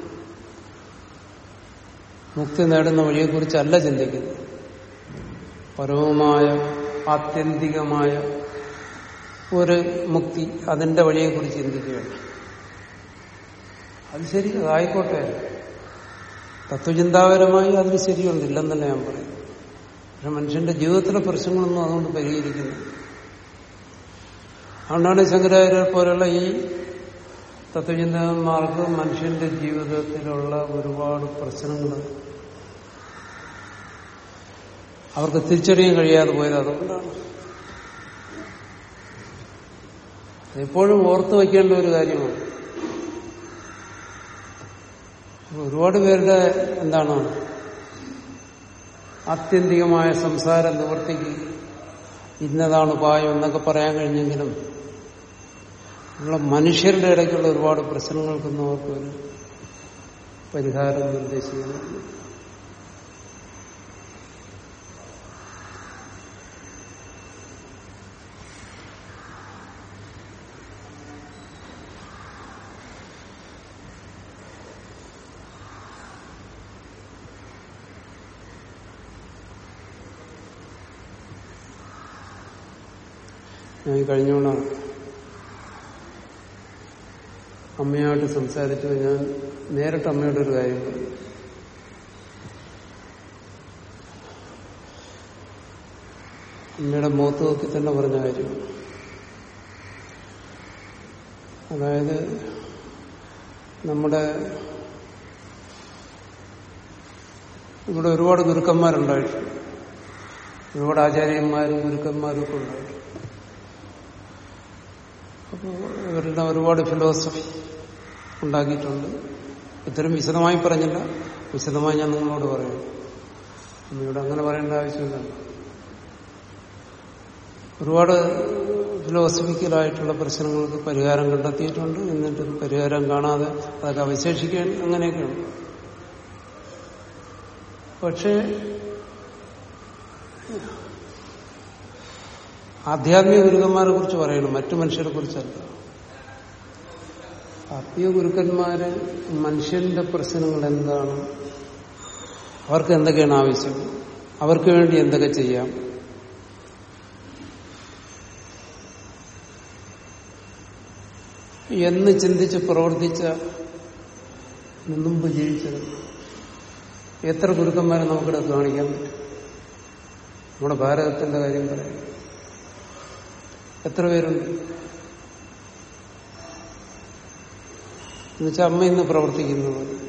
മുക്തി നേടുന്ന വഴിയെക്കുറിച്ചല്ല ചിന്തിക്കുന്നത്. പരവുമായ ആത്യന്തികമായ ഒരു മുക്തി അതിന്റെ വഴിയെക്കുറിച്ച് ചിന്തിക്കുകയാണ്. അത് ശരി അതായിക്കോട്ടെ. തത്വചിന്താപരമായി അതിന് ശരിയുണ്ട് തന്നെ ഞാൻ പറയും. പക്ഷെ മനുഷ്യന്റെ ജീവിതത്തിലെ പ്രശ്നങ്ങളൊന്നും അതുകൊണ്ട് പരിഹരിക്കുന്നു അതുകൊണ്ടാണ് ശങ്കരാചാര്യർ പോലെയുള്ള ഈ തത്വചിന്തകന്മാർക്ക് മനുഷ്യന്റെ ജീവിതത്തിലുള്ള ഒരുപാട് പ്രശ്നങ്ങൾ അവർക്ക് തിരിച്ചറിയാൻ കഴിയാതെ പോയത് അതുകൊണ്ടാണ്. എപ്പോഴും ഓർത്തു വയ്ക്കേണ്ട ഒരു കാര്യമാണ്. ഒരുപാട് പേരുടെ എന്താണ്? ആത്യന്തികമായ സംസാര നിവർത്തിക്ക് ഇന്നതാണ് ഉപായം എന്നൊക്കെ പറയാൻ കഴിഞ്ഞെങ്കിലും ഉള്ള മനുഷ്യരുടെ ഇടയ്ക്കുള്ള ഒരുപാട് പ്രശ്നങ്ങൾക്കൊന്നും അവർക്ക് ഒരു പരിഹാരം നിർദ്ദേശിക്കുന്നു ഞാൻ ഈ കഴിഞ്ഞോളാണ് അമ്മയായിട്ട് സംസാരിച്ചു. ഞാൻ നേരിട്ട് അമ്മയോട് ഒരു കാര്യം പറഞ്ഞു. അമ്മയുടെ മുഖത്ത് നോക്കി തന്നെ പറഞ്ഞ കാര്യം. അതായത് നമ്മുടെ ഇവിടെ ഒരുപാട് ഗുരുക്കന്മാരുണ്ടായിട്ടുണ്ട് ഒരുപാട് ആചാര്യന്മാരും ഗുരുക്കന്മാരും ഒക്കെ ഉണ്ടായിട്ടുണ്ട് അപ്പോൾ ഇവരെല്ലാം ഒരുപാട് ഫിലോസഫി ഉണ്ടാക്കിയിട്ടുണ്ട്. ഇത്തരം വിശദമായി പറഞ്ഞില്ല. വിശദമായി ഞാൻ നിങ്ങളോട് പറയാം. ഇവിടെ അങ്ങനെ പറയേണ്ട ആവശ്യമില്ല. ഒരുപാട് ഫിലോസഫിക്കലായിട്ടുള്ള പ്രശ്നങ്ങൾക്ക് പരിഹാരം കണ്ടെത്തിയിട്ടുണ്ട്. എന്നിട്ടും പരിഹാരം കാണാതെ അതൊക്കെ അവശേഷിക്കാൻ അങ്ങനെയൊക്കെയാണ് പക്ഷേ ആധ്യാത്മിക ഗുരുക്കന്മാരെ കുറിച്ച് പറയണം. മറ്റു മനുഷ്യരെ കുറിച്ചല്ല ആത്മീയ ഗുരുക്കന്മാര് മനുഷ്യന്റെ പ്രശ്നങ്ങൾ എന്താണ്? അവർക്ക് എന്തൊക്കെയാണ് ആവശ്യം? അവർക്ക് വേണ്ടി എന്തൊക്കെ ചെയ്യാം? എന്ന് ചിന്തിച്ച് പ്രവർത്തിച്ച മുമ്പ് ജീവിച്ചത് എത്ര ഗുരുക്കന്മാരെ നമുക്കിവിടെ കാണിക്കാൻ പറ്റും? നമ്മുടെ ഭാരതത്തിന്റെ കാര്യം പറയാം. എത്ര പേരുണ്ട്? എന്നുവെച്ചാൽ അമ്മ ഇന്ന് പ്രവർത്തിക്കുന്നത്.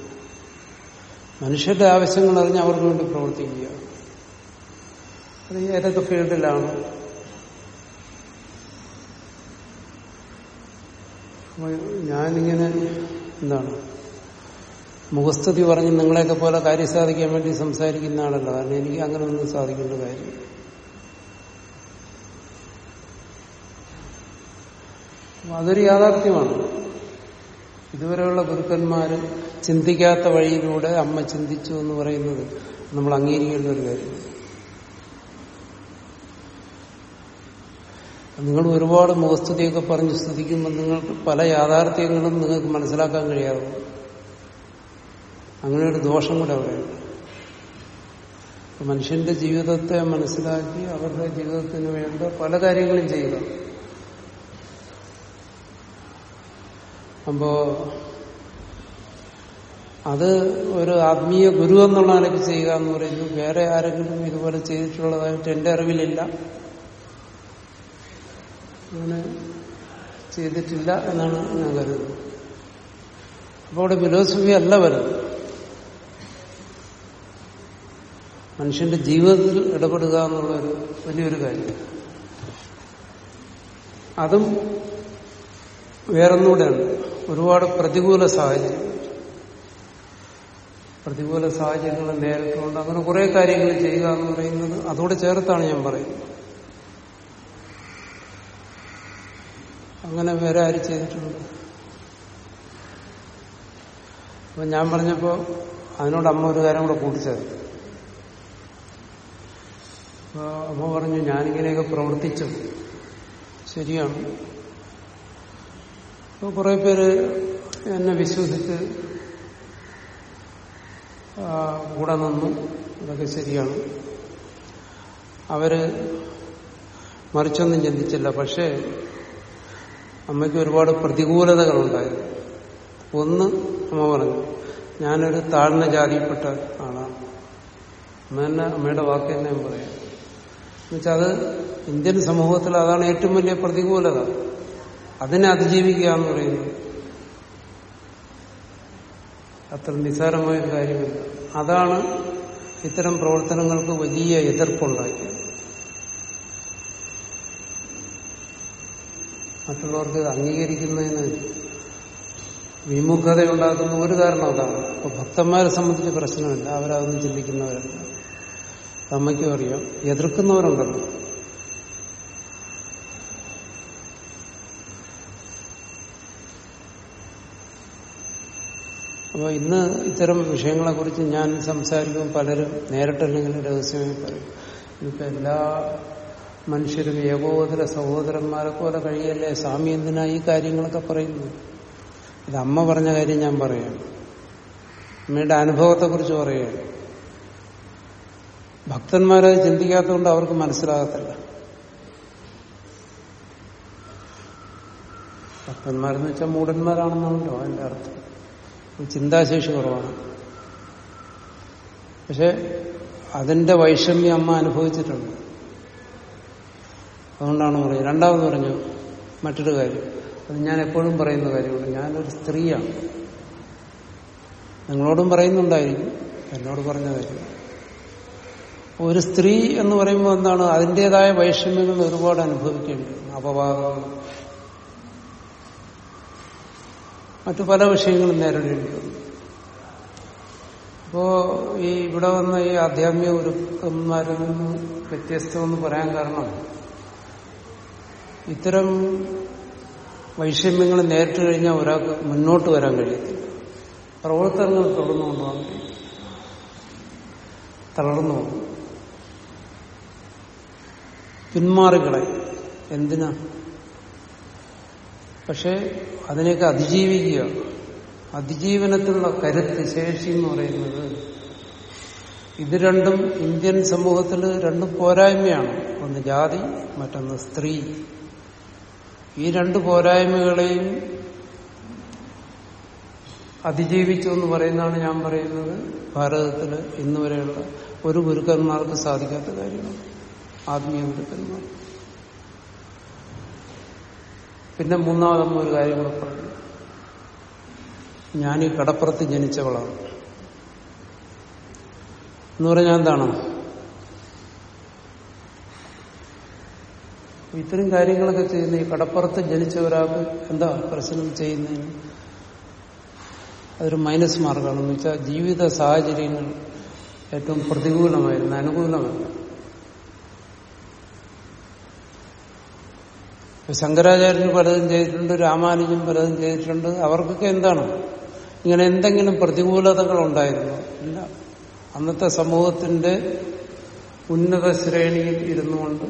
മനുഷ്യരുടെ ആവശ്യങ്ങൾ അറിഞ്ഞ് അവർക്ക് വേണ്ടി പ്രവർത്തിക്കുക. അത് ഏതൊക്കെ ഫീൽഡിലാണ്? ഞാനിങ്ങനെ എന്താണ്? മുഖസ്തുതി പറഞ്ഞ് നിങ്ങളെയൊക്കെ പോലെ കാര്യം സാധിക്കാൻ വേണ്ടി സംസാരിക്കുന്ന ആളല്ല. കാരണം എനിക്ക് അങ്ങനെ ഒന്നും സാധിക്കേണ്ട കാര്യം അതൊരു യാഥാർത്ഥ്യമാണ്. ഇതുവരെയുള്ള ഗുരുക്കന്മാര് ചിന്തിക്കാത്ത വഴിയിലൂടെ അമ്മ ചിന്തിച്ചു എന്ന് പറയുന്നത് നമ്മൾ അംഗീകരിക്കേണ്ട ഒരു കാര്യമാണ്. നിങ്ങൾ ഒരുപാട് മുഖസ്തുതിയൊക്കെ പറഞ്ഞ് സ്തുതിക്കുമ്പോൾ നിങ്ങൾക്ക് പല യാഥാർത്ഥ്യങ്ങളും നിങ്ങൾക്ക് മനസ്സിലാക്കാൻ കഴിയാവും അങ്ങനെ ഒരു ദോഷം കൂടെ അവിടെയുണ്ട് മനുഷ്യന്റെ ജീവിതത്തെ മനസ്സിലാക്കി അവരുടെ ജീവിതത്തിന് വേണ്ട പല കാര്യങ്ങളും ചെയ്യുക. അപ്പോ അത് ഒരു ആത്മീയ ഗുരു എന്നുള്ള നിലയ്ക്ക് ചെയ്യുക എന്ന് പറയുന്നു വേറെ ആരെങ്കിലും ഇതുപോലെ ചെയ്തിട്ടുള്ളതായിട്ട് എന്റെ അറിവിലില്ല. അങ്ങനെ ചെയ്തിട്ടില്ല എന്നാണ് ഞാൻ കരുതുന്നത്. അപ്പോൾ അവിടെ ഫിലോസഫി അല്ല വരുന്നത്. മനുഷ്യന്റെ ജീവിതത്തിൽ ഇടപെടുക എന്നുള്ളൊരു വലിയൊരു കാര്യം. അതും വേറൊന്നുകൂടെയുണ്ട് ഒരുപാട് പ്രതികൂല സാഹചര്യം. പ്രതികൂല സാഹചര്യങ്ങൾ നേരിട്ടുകൊണ്ട് അങ്ങനെ കുറെ കാര്യങ്ങൾ ചെയ്യുക എന്ന് പറയുന്നത് അതോട് ചേർത്താണ് ഞാൻ പറയുന്നത്. അങ്ങനെ വേറെ ആര് ചെയ്തിട്ടുണ്ട്? അപ്പൊ ഞാൻ പറഞ്ഞപ്പോ അതിനോട് അമ്മ ഒരു കാര്യം കൂടെ കൂട്ടിച്ചേർത്തു. അപ്പൊ അമ്മ പറഞ്ഞു ഞാനിങ്ങനെയൊക്കെ പ്രവർത്തിച്ചു. ശരിയാണ്. അപ്പോൾ കുറെ പേര് എന്നെ വിശ്വസിച്ച് കൂടെ നിന്നു. അതൊക്കെ ശരിയാണ്. അവർ മറിച്ചൊന്നും ചിന്തിച്ചില്ല. പക്ഷേ അമ്മയ്ക്ക് ഒരുപാട് പ്രതികൂലതകളുണ്ടായി ഒന്ന് അമ്മ പറഞ്ഞു ഞാനൊരു താഴ്ന്ന ജാതിയിൽപ്പെട്ട ആളാണ്. അമ്മ തന്നെ അമ്മയുടെ വാക്ക് തന്നെ ഞാൻ പറയാം. എന്നുവെച്ചാൽ അത് ഇന്ത്യൻ സമൂഹത്തിൽ അതാണ് ഏറ്റവും വലിയ പ്രതികൂലത. അതിനെ അതിജീവിക്കുക എന്ന് പറയുന്നത്. അത്ര നിസ്സാരമായ കാര്യമില്ല. അതാണ് ഇത്തരം പ്രവർത്തനങ്ങൾക്ക് വലിയ എതിർപ്പുണ്ടാക്കിയത്. മറ്റുള്ളവർക്ക് ഇത് അംഗീകരിക്കുന്നതിന് വിമുഖതയുണ്ടാക്കുന്ന ഒരു കാരണം അതാണ്. അപ്പൊ ഭക്തന്മാരെ സംബന്ധിച്ച് പ്രശ്നമില്ല. അവരതൊന്നും ചിന്തിക്കുന്നവരല്ല. അമ്മയ്ക്കും അറിയാം. എതിർക്കുന്നവരുണ്ടല്ലോ. അപ്പോൾ ഇന്ന് ഇത്തരം വിഷയങ്ങളെ കുറിച്ച് ഞാൻ സംസാരിക്കും പലരും നേരിട്ടല്ലെങ്കിൽ രഹസ്യമായി പറയും. ഇപ്പൊ എല്ലാ മനുഷ്യരും ഏകോദര സഹോദരന്മാരെ പോലെ കഴിയല്ലേ? സ്വാമി എന്തിനാ ഈ കാര്യങ്ങളൊക്കെ പറയുന്നു ഇത് അമ്മ പറഞ്ഞ കാര്യം ഞാൻ പറയാം. അമ്മയുടെ അനുഭവത്തെക്കുറിച്ച് പറയുകയാണ് ഭക്തന്മാരെ ചിന്തിക്കാത്തതുകൊണ്ട് അവർക്ക് മനസ്സിലാകത്തില്ല. ഭക്തന്മാരെന്ന് വെച്ചാൽ മൂടന്മാരാണെന്നാണല്ലോ അതിന്റെ അർത്ഥം. ചിന്താശേഷി കുറവാണ്. പക്ഷെ അതിന്റെ വൈഷമ്യം അമ്മ അനുഭവിച്ചിട്ടുണ്ട്. അതുകൊണ്ടാണ് പറയുന്നത് രണ്ടാമത് പറഞ്ഞു മറ്റൊരു കാര്യം. അത് ഞാൻ എപ്പോഴും പറയുന്ന കാര്യമാണ്. ഞാനൊരു സ്ത്രീയാണ്. നിങ്ങളോടും പറയുന്നുണ്ടായിരിക്കും. എന്നോട് പറഞ്ഞ കാര്യം. ഒരു സ്ത്രീ എന്ന് പറയുമ്പോൾ എന്താണ്? അതിന്റെതായ വൈഷമ്യങ്ങൾ ഒരുപാട് അനുഭവിക്കേണ്ടി അപവാദം മറ്റു പല വിഷയങ്ങളും നേരിടേണ്ടി വന്നു. അപ്പോ ഈ ഇവിടെ വന്ന ഈ ആധ്യാത്മിക ഗുരുക്കന്മാരിൽ നിന്ന് വ്യത്യസ്തമെന്ന് പറയാൻ കാരണം ഇത്തരം വൈഷമ്യങ്ങൾ നേരിട്ട് കഴിഞ്ഞാൽ ഒരാൾക്ക് മുന്നോട്ട് വരാൻ കഴിയത്തില്ല. പ്രവർത്തനങ്ങൾ തുടർന്നു കൊണ്ടുപോകാൻ കഴിയും തളർന്നു പോകും പിന്മാറിക്കളയും. എന്തിനാ? പക്ഷെ അതിനെയൊക്കെ അതിജീവിക്കുക. അതിജീവനത്തിലുള്ള കരുത്ത് ശേഷി എന്ന് പറയുന്നത് ഇത് രണ്ടും ഇന്ത്യൻ സമൂഹത്തിൽ രണ്ടും പോരായ്മയാണ്. ഒന്ന് ജാതി മറ്റൊന്ന് സ്ത്രീ. ഈ രണ്ട് പോരായ്മകളെയും അതിജീവിച്ചു എന്ന് പറയുന്നതാണ് ഞാൻ പറയുന്നത്. ഭാരതത്തിൽ ഇന്നുവരെയുള്ള ഒരു ഗുരുക്കന്മാർക്ക് സാധിക്കാത്ത കാര്യമാണ്. ആത്മീയ ഗുരുക്കന്മാർ. പിന്നെ മൂന്നാമതമ്മ ഒരു കാര്യം കൂടെ പറഞ്ഞു. ഞാൻ ഈ കടപ്പുറത്ത് ജനിച്ചവളാണ്. എന്ന് പറഞ്ഞാൽ എന്താണ്? ഇത്തരം കാര്യങ്ങളൊക്കെ ചെയ്യുന്ന ഈ കടപ്പുറത്ത് ജനിച്ച ഒരാൾക്ക് എന്താ പ്രശ്നം ചെയ്യുന്നതിന് അതൊരു മൈനസ് മാർഗമാണെന്ന് വെച്ചാൽ ജീവിത സാഹചര്യങ്ങൾ ഏറ്റവും പ്രതികൂലമായിരുന്നു അനുകൂലമല്ല ശങ്കരാചാര്യന് പലതും ചെയ്തിട്ടുണ്ട് രാമാനുജൻ പലതും ചെയ്തിട്ടുണ്ട്. അവർക്കൊക്കെ എന്താണ്? ഇങ്ങനെ എന്തെങ്കിലും പ്രതികൂലതകൾ ഉണ്ടായിരുന്നു. ഇല്ല. അന്നത്തെ സമൂഹത്തിന്റെ ഉന്നത ശ്രേണിയിൽ ഇരുന്നുകൊണ്ട്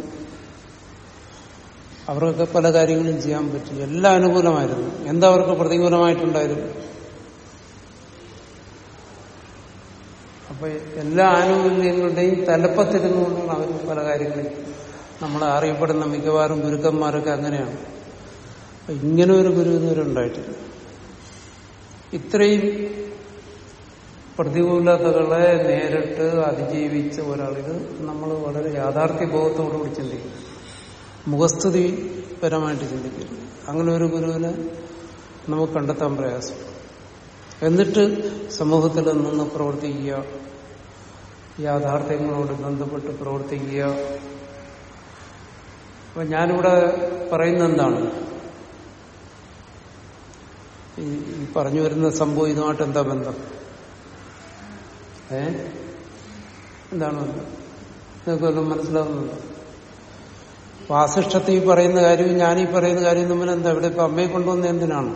അവർക്കൊക്കെ പല കാര്യങ്ങളും ചെയ്യാൻ പറ്റി. എല്ലാം അനുകൂലമായിരുന്നു. എന്താ അവർക്ക് പ്രതികൂലമായിട്ടുണ്ടായിരുന്നു അപ്പൊ എല്ലാ ആനുകൂല്യങ്ങളുടെയും തലപ്പത്തിരുന്നുകൊണ്ടാണ് അവർ പല കാര്യങ്ങളും നമ്മൾ അറിയപ്പെടുന്ന മിക്കവാറും ഗുരുക്കന്മാരൊക്കെ അങ്ങനെയാണ്. ഇങ്ങനെ ഒരു ഗുരു ഇതുവരെ ഉണ്ടായിട്ടില്ല. ഇത്രയും പ്രതികൂലതകളെ നേരിട്ട് അതിജീവിച്ച ഒരാളിത് നമ്മൾ വളരെ യാഥാർത്ഥ്യ ബോധത്തോടുകൂടി ചിന്തിക്കും മുഖസ്തുതി പരമായിട്ട് ചിന്തിക്കും അങ്ങനെ ഒരു ഗുരുവിനെ നമുക്ക് കണ്ടെത്താൻ പ്രയാസം. എന്നിട്ട് സമൂഹത്തിൽ നിന്ന് പ്രവർത്തിക്കുക യാഥാർത്ഥ്യങ്ങളോട് ബന്ധപ്പെട്ട് പ്രവർത്തിക്കുക അപ്പൊ ഞാനിവിടെ പറയുന്ന എന്താണ് ഈ പറഞ്ഞു വരുന്ന സംഭവം ഇതുമായിട്ട് എന്താ ബന്ധം? ഏ? എന്താണ് ബന്ധം? നിങ്ങൾക്കൊന്നും മനസ്സിലാവുന്നുണ്ടോ? വാസിഷ്ടത്തിൽ ഈ പറയുന്ന കാര്യവും ഞാനീ പറയുന്ന കാര്യം തമ്മിൽ എന്താ? ഇവിടെ ഇപ്പൊ അമ്മയെ കൊണ്ടുവന്ന എന്തിനാണ്?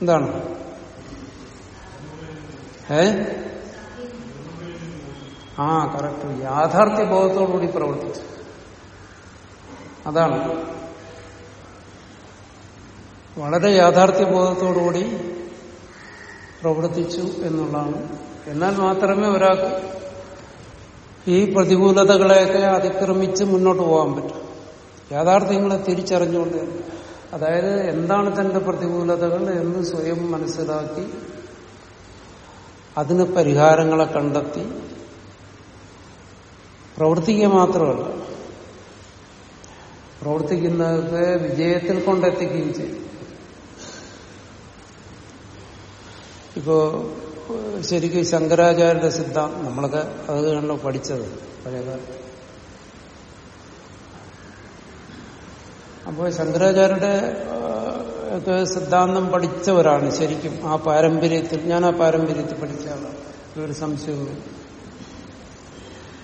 എന്താണ്? ഏ? ആ കറക്റ്റ് യാഥാർത്ഥ്യ ബോധത്തോടുകൂടി പ്രവർത്തിച്ചു. അതാണ്. വളരെ യാഥാർത്ഥ്യ ബോധത്തോടുകൂടി പ്രവർത്തിച്ചു എന്നുള്ളതാണ്. എന്നാൽ മാത്രമേ ഒരാൾക്ക് ഈ പ്രതികൂലതകളെയൊക്കെ അതിക്രമിച്ച് മുന്നോട്ട് പോകാൻ പറ്റും. യാഥാർത്ഥ്യങ്ങളെ തിരിച്ചറിഞ്ഞുകൊണ്ട് അതായത് എന്താണ് തന്റെ പ്രതികൂലതകൾ എന്ന് സ്വയം മനസ്സിലാക്കി അതിന് പരിഹാരങ്ങളെ കണ്ടെത്തി പ്രവർത്തിക്കുക മാത്രമല്ല. പ്രവർത്തിക്കുന്നത് വിജയത്തിൽ കൊണ്ടെത്തിക്കുകയും ചെയ്യും. ഇപ്പോ ശരിക്കും ശങ്കരാചാര്യരുടെ സിദ്ധാന്തം നമ്മളൊക്കെ അത് കണ്ടോ പഠിച്ചത് പഴയകാലം അപ്പോൾ ശങ്കരാചാര്യരുടെ ഒക്കെ സിദ്ധാന്തം പഠിച്ചവരാണ് ശരിക്കും ആ പാരമ്പര്യത്തിൽ ഞാൻ ആ പാരമ്പര്യത്തിൽ പഠിച്ചാണ് ഒരു സംശയമില്ല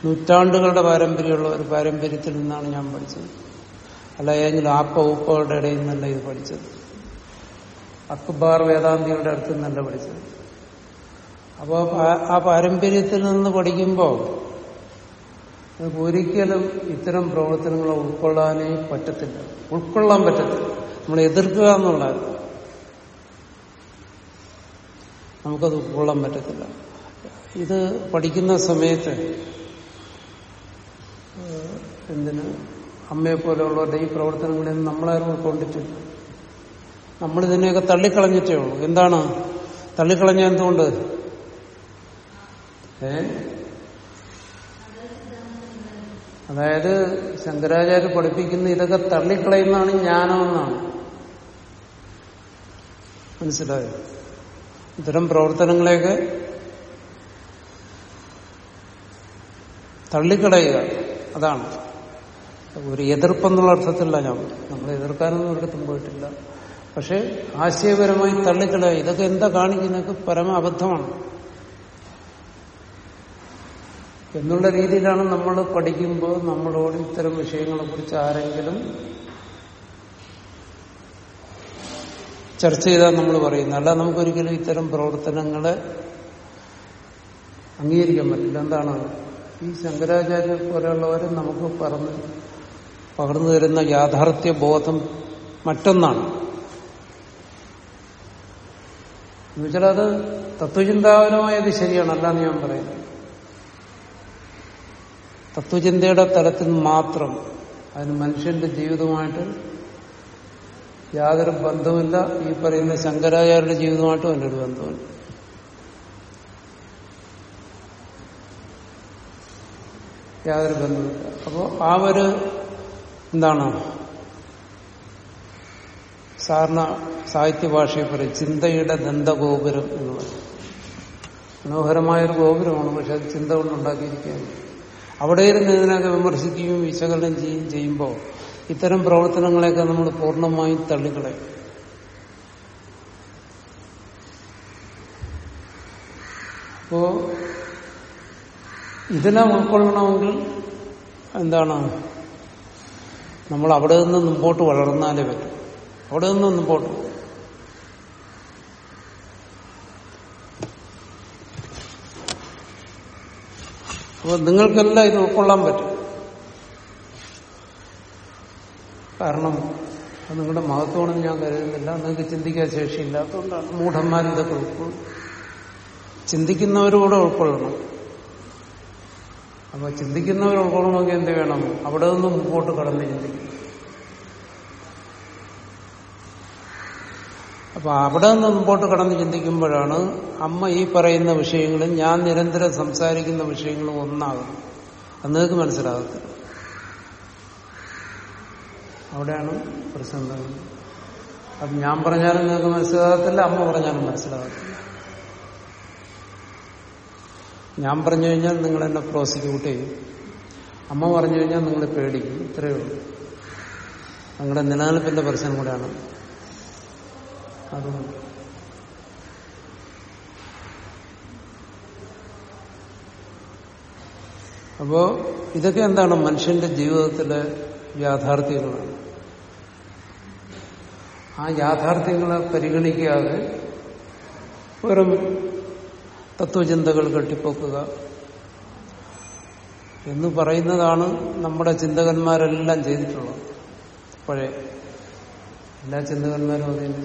നൂറ്റാണ്ടുകളുടെ പാരമ്പര്യമുള്ള ഒരു പാരമ്പര്യത്തിൽ നിന്നാണ് ഞാൻ പഠിച്ചത്. അല്ല ഏതെങ്കിലും ആപ്പ ഉപ്പകളുടെ ഇടയിൽ നിന്നല്ല ഇത് പഠിച്ചത്. അക്ബാർ വേദാന്തികളുടെ അടുത്ത് നിന്നല്ല പഠിച്ചത്. അപ്പോൾ ആ പാരമ്പര്യത്തിൽ നിന്ന് പഠിക്കുമ്പോൾ ഒരിക്കലും ഇത്തരം പ്രവർത്തനങ്ങളെ ഉൾക്കൊള്ളാനേ പറ്റത്തില്ല. ഉൾക്കൊള്ളാൻ പറ്റത്തില്ല. നമ്മൾ എതിർക്കുക എന്നുള്ള നമുക്കത് ഉൾക്കൊള്ളാൻ പറ്റത്തില്ല. ഇത് പഠിക്കുന്ന സമയത്ത് എന്തിന്? അമ്മയെ പോലെയുള്ളവരുടെ ഈ പ്രവർത്തനങ്ങളൊന്നും നമ്മളാരും ഉൾക്കൊണ്ടിട്ടില്ല നമ്മൾ ഇതിനെയൊക്കെ തള്ളിക്കളഞ്ഞിട്ടേ ഉള്ളൂ. എന്താണ്? തള്ളിക്കളഞ്ഞ എന്തുകൊണ്ട്? ഏ? അതായത് ശങ്കരാചാര്യ പഠിപ്പിക്കുന്ന ഇതൊക്കെ തള്ളിക്കളയുന്നതാണ് ജ്ഞാനമെന്നാണ് മനസ്സിലായോ? ഇത്തരം പ്രവർത്തനങ്ങളെയൊക്കെ തള്ളിക്കളയുക. അതാണ്. ഒരു എതിർപ്പെന്നുള്ള അർത്ഥത്തിലല്ല ഞാൻ. നമ്മൾ എതിർക്കാനൊന്നും ഒരിടത്തും പോയിട്ടില്ല പക്ഷെ ആശയപരമായി തള്ളിക്കളയ ഇതൊക്കെ എന്താ കാണിക്കുന്നതൊക്കെ പരമ അബദ്ധമാണ് എന്നുള്ള രീതിയിലാണ് നമ്മൾ പഠിക്കുമ്പോൾ നമ്മളോട് ഇത്തരം വിഷയങ്ങളെ കുറിച്ച് ആരെങ്കിലും ചർച്ച ചെയ്താൽ നമ്മൾ പറയുന്നത്. അല്ല നമുക്കൊരിക്കലും ഇത്തരം പ്രവർത്തനങ്ങളെ അംഗീകരിക്കാൻ പറ്റില്ല. എന്താണ്? ഈ ശങ്കരാചാര്യ പോലെയുള്ളവരും നമുക്ക് പറഞ്ഞ് പകർന്നു തരുന്ന യാഥാർത്ഥ്യ ബോധം മറ്റൊന്നാണ്. എന്നുവെച്ചാൽ അത് തത്വചിന്താപരമായത് ശരിയാണ് അല്ലാന്ന് ഞാൻ പറയുന്നത്. തത്വചിന്തയുടെ തലത്തിൽ മാത്രം അതിന് മനുഷ്യന്റെ ജീവിതമായിട്ട് യാതൊരു ബന്ധമില്ല ഈ പറയുന്ന ശങ്കരാചാര്യരുടെ ജീവിതമായിട്ടും അതിനൊരു ബന്ധമില്ല യാതൊരു ബന്ധമില്ല അപ്പോൾ ആ ഒരു എന്താണ്? സാധാരണ സാഹിത്യ ഭാഷയെ പറയും ചിന്തയുടെ ദന്തഗോപുരം എന്ന് പറയും. മനോഹരമായൊരു ഗോപുരമാണ് പക്ഷെ അത് ചിന്ത കൊണ്ടുണ്ടാക്കിയിരിക്കുകയാണ് അവിടെ ഇരുന്ന് ഇതിനൊക്കെ വിമർശിക്കുകയും വിശകലനം ചെയ്യുകയും ചെയ്യുമ്പോൾ ഇത്തരം പ്രവർത്തനങ്ങളെയൊക്കെ നമ്മൾ പൂർണമായും തള്ളിക്കളയും. അപ്പോ ഇതിനെ ഉൾക്കൊള്ളണമെങ്കിൽ എന്താണ്? നമ്മൾ അവിടെ നിന്ന് മുമ്പോട്ട് വളർന്നാലേ പറ്റും. അവിടെ നിന്ന് മുമ്പോട്ട്. അപ്പൊ നിങ്ങൾക്കെല്ലാം ഇത് ഉൾക്കൊള്ളാൻ പറ്റും. കാരണം അത് നിങ്ങളുടെ മഹത്വമാണെന്ന് ഞാൻ കരുതുന്നില്ല. നിങ്ങൾക്ക് ചിന്തിക്കാൻ ശേഷിയില്ലാത്തതുകൊണ്ടാണ് മൂഢന്മാരിതൊക്കെ ഉൾക്കൊള്ളും ചിന്തിക്കുന്നവരോട് ഉൾക്കൊള്ളണം. അപ്പൊ ചിന്തിക്കുന്നവർ ഉൾക്കൊള്ളണമെങ്കിൽ എന്ത് വേണം? അവിടെ നിന്ന് മുമ്പോട്ട് കടന്ന് ചിന്തിക്കും. അപ്പൊ അവിടെ നിന്ന് മുമ്പോട്ട് കടന്ന് ചിന്തിക്കുമ്പോഴാണ് അമ്മ ഈ പറയുന്ന വിഷയങ്ങളും ഞാൻ നിരന്തരം സംസാരിക്കുന്ന വിഷയങ്ങളും ഒന്നാകും അത് നിങ്ങൾക്ക് മനസ്സിലാകത്തില്ല. അവിടെയാണ് പ്രശ്നം അത് ഞാൻ പറഞ്ഞാലും നിങ്ങൾക്ക് മനസ്സിലാകത്തില്ല അമ്മ പറഞ്ഞാലും മനസ്സിലാകത്തില്ല. ഞാൻ പറഞ്ഞു കഴിഞ്ഞാൽ നിങ്ങൾ എന്നെ പ്രോസിക്യൂട്ട് ചെയ്യും. അമ്മ പറഞ്ഞു കഴിഞ്ഞാൽ നിങ്ങൾ പേടിക്കും. ഇത്രയേ ഉള്ളൂ. നിങ്ങളുടെ നിലനിൽപ്പിന്റെ പ്രശ്നം കൂടെയാണ്. അതുകൊണ്ട്. അപ്പോ ഇതൊക്കെ എന്താണ് മനുഷ്യന്റെ ജീവിതത്തിലെ യാഥാർത്ഥ്യങ്ങളാണ്. ആ യാഥാർത്ഥ്യങ്ങളെ പരിഗണിക്കാതെ വെറും തത്വചിന്തകൾ കെട്ടിപ്പൊക്കുക എന്ന് പറയുന്നതാണ് നമ്മുടെ ചിന്തകന്മാരെല്ലാം ചെയ്തിട്ടുള്ളത്. പഴയ എല്ലാ ചിന്തകന്മാരും അത് തന്നെ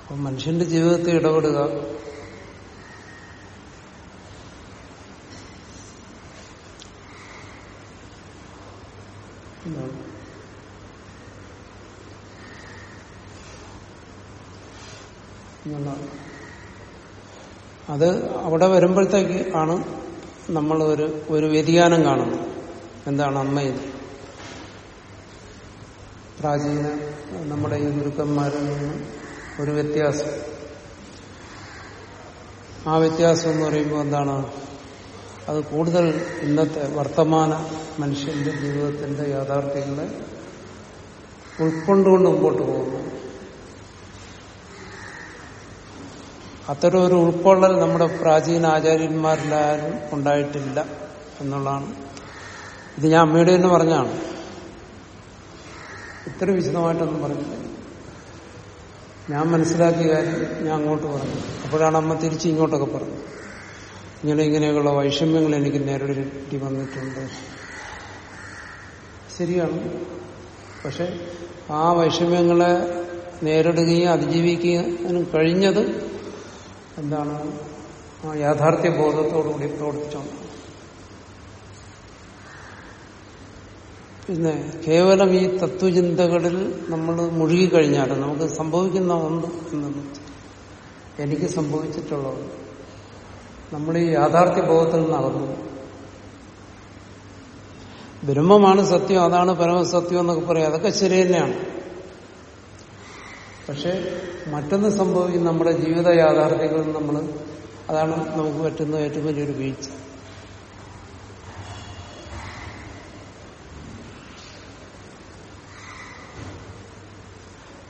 അപ്പൊ മനുഷ്യന്റെ ജീവിതത്തിൽ ഇടപെടുക. എന്താണ് എന്നുള്ളതാണ്. അത് അവിടെ വരുമ്പോഴത്തേക്ക് ആണ് നമ്മൾ ഒരു ഒരു വ്യതിയാനം കാണുന്നത്. എന്താണ് അമ്മയിൽ പ്രാചീന നമ്മുടെ ഈ ഗുരുക്കന്മാരിൽ നിന്ന് ഒരു വ്യത്യാസം. ആ വ്യത്യാസം എന്ന് പറയുമ്പോൾ എന്താണ്? അത് കൂടുതൽ ഇന്നത്തെ വർത്തമാന മനുഷ്യന്റെ ജീവിതത്തിന്റെ യാഥാർത്ഥ്യങ്ങളെ ഉൾക്കൊണ്ടുകൊണ്ട് മുമ്പോട്ട് പോകുന്നു. അത്തരം ഒരു ഉൾക്കൊള്ളൽ നമ്മുടെ പ്രാചീന ആചാര്യന്മാരിലാരും ഉണ്ടായിട്ടില്ല എന്നുള്ളതാണ്. ഇത് ഞാൻ അമ്മയുടെ തന്നെ പറഞ്ഞാണ് ഇത്ര വിശദമായിട്ടൊന്നും പറഞ്ഞില്ല. ഞാൻ മനസ്സിലാക്കിയ കാര്യം ഞാൻ അങ്ങോട്ട് പറഞ്ഞു. അപ്പോഴാണ് അമ്മ തിരിച്ച് ഇങ്ങോട്ടൊക്കെ പറഞ്ഞു. ഇങ്ങനെ ഇങ്ങനെയുള്ള വൈഷമ്യങ്ങൾ എനിക്ക് നേരിടേണ്ടി വന്നിട്ടുണ്ട്. ശരിയാണ്. പക്ഷെ ആ വൈഷമ്യങ്ങളെ നേരിടുകയും അതിജീവിക്കുകയും കഴിഞ്ഞത് എന്താണ് ആ യാഥാർത്ഥ്യ ബോധത്തോടുകൂടി പ്രവർത്തിച്ചോണ്ട്. പിന്നെ കേവലം ഈ തത്വചിന്തകളിൽ നമ്മൾ മുഴുകിക്കഴിഞ്ഞാൽ നമുക്ക് സംഭവിക്കുന്ന ഒന്ന് എന്നത് എനിക്ക് സംഭവിച്ചിട്ടുള്ളത് നമ്മൾ ഈ യാഥാർത്ഥ്യ ബോധത്തിൽ നടന്നു. ബ്രഹ്മമാണ് സത്യം അതാണ് പരമസത്യം എന്നൊക്കെ പറയാം. അതൊക്കെ ശരി തന്നെയാണ്. പക്ഷെ മറ്റൊന്ന് സംഭവിക്കും നമ്മുടെ ജീവിത യാഥാർത്ഥ്യങ്ങളിൽ നമ്മൾ അതാണ് നമുക്ക് പറ്റുന്ന ഏറ്റവും വലിയൊരു വീഴ്ച.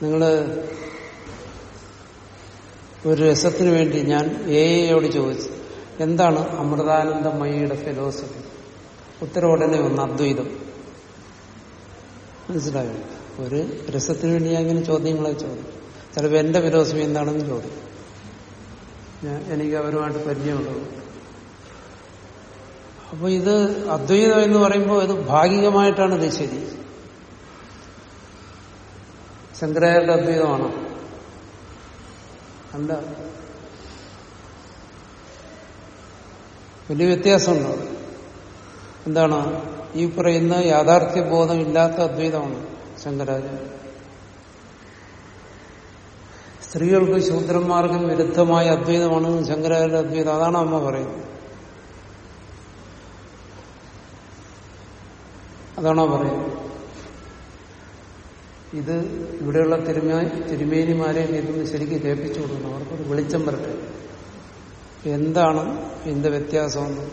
നിങ്ങൾ ഒരു രസത്തിന് വേണ്ടി ഞാൻ എയോട് ചോദിച്ചു. എന്താണ് അമൃതാനന്ദമയിയുടെ ഫിലോസഫി ഉത്തരവോടനെ വന്ന അദ്വൈതം. മനസ്സിലായോ? ഒരു രസത്തിന് വേണ്ടി ഞാൻ ഇങ്ങനെ ചോദ്യങ്ങളെ ചോദിക്കും ചിലപ്പോൾ എന്റെ ഫിലോസഫി എന്താണെന്ന് ചോദിക്കും. ഞാൻ എനിക്ക് അവരുമായിട്ട് പരിചയമുള്ളത് അപ്പൊ ഇത് അദ്വൈതം എന്ന് പറയുമ്പോൾ ഇത് ഭാഗികമായിട്ടാണ് ഇത് ശരി. ശങ്കരാചാര്യ അദ്വൈതമാണോ? അല്ല. വലിയ വ്യത്യാസമുണ്ടോ. എന്താണ്? ഈ പറയുന്ന യാഥാർത്ഥ്യ ബോധമില്ലാത്ത അദ്വൈതമാണ്. ശങ്കരാചാര്യ. സ്ത്രീകൾക്ക് ശൂദ്രന്മാർക്കും വിരുദ്ധമായ അദ്വൈതമാണ് ശങ്കരാചാര്യ അദ്വൈതം. അതാണ് അമ്മ പറയുന്നത്. അതാണോ പറയുന്നത്. ഇത് ഇവിടെയുള്ള തിരുമേ തിരുമേനിമാരെ ഇതൊന്ന് ശരിക്കും കേൾപ്പിച്ചു കൊടുക്കണം. അവർക്കൊരു വെളിച്ചം വരട്ടെ. എന്താണ് എന്ത് വ്യത്യാസമെന്ന്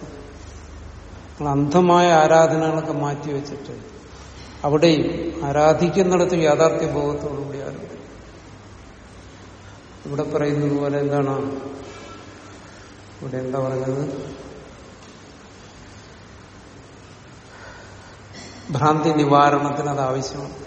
അന്ധമായ ആരാധനകളൊക്കെ മാറ്റി വെച്ചിട്ട് അവിടെയും ആരാധിക്കുന്നിടത്ത് യാഥാർത്ഥ്യ ബോധത്തോടുകൂടി ആരംഭിക്കും. ഇവിടെ പറയുന്നത് പോലെ എന്താണ്? ഇവിടെ എന്താ പറയുന്നത്? ഭ്രാന്തി നിവാരണത്തിന് അത് ആവശ്യമാണ്.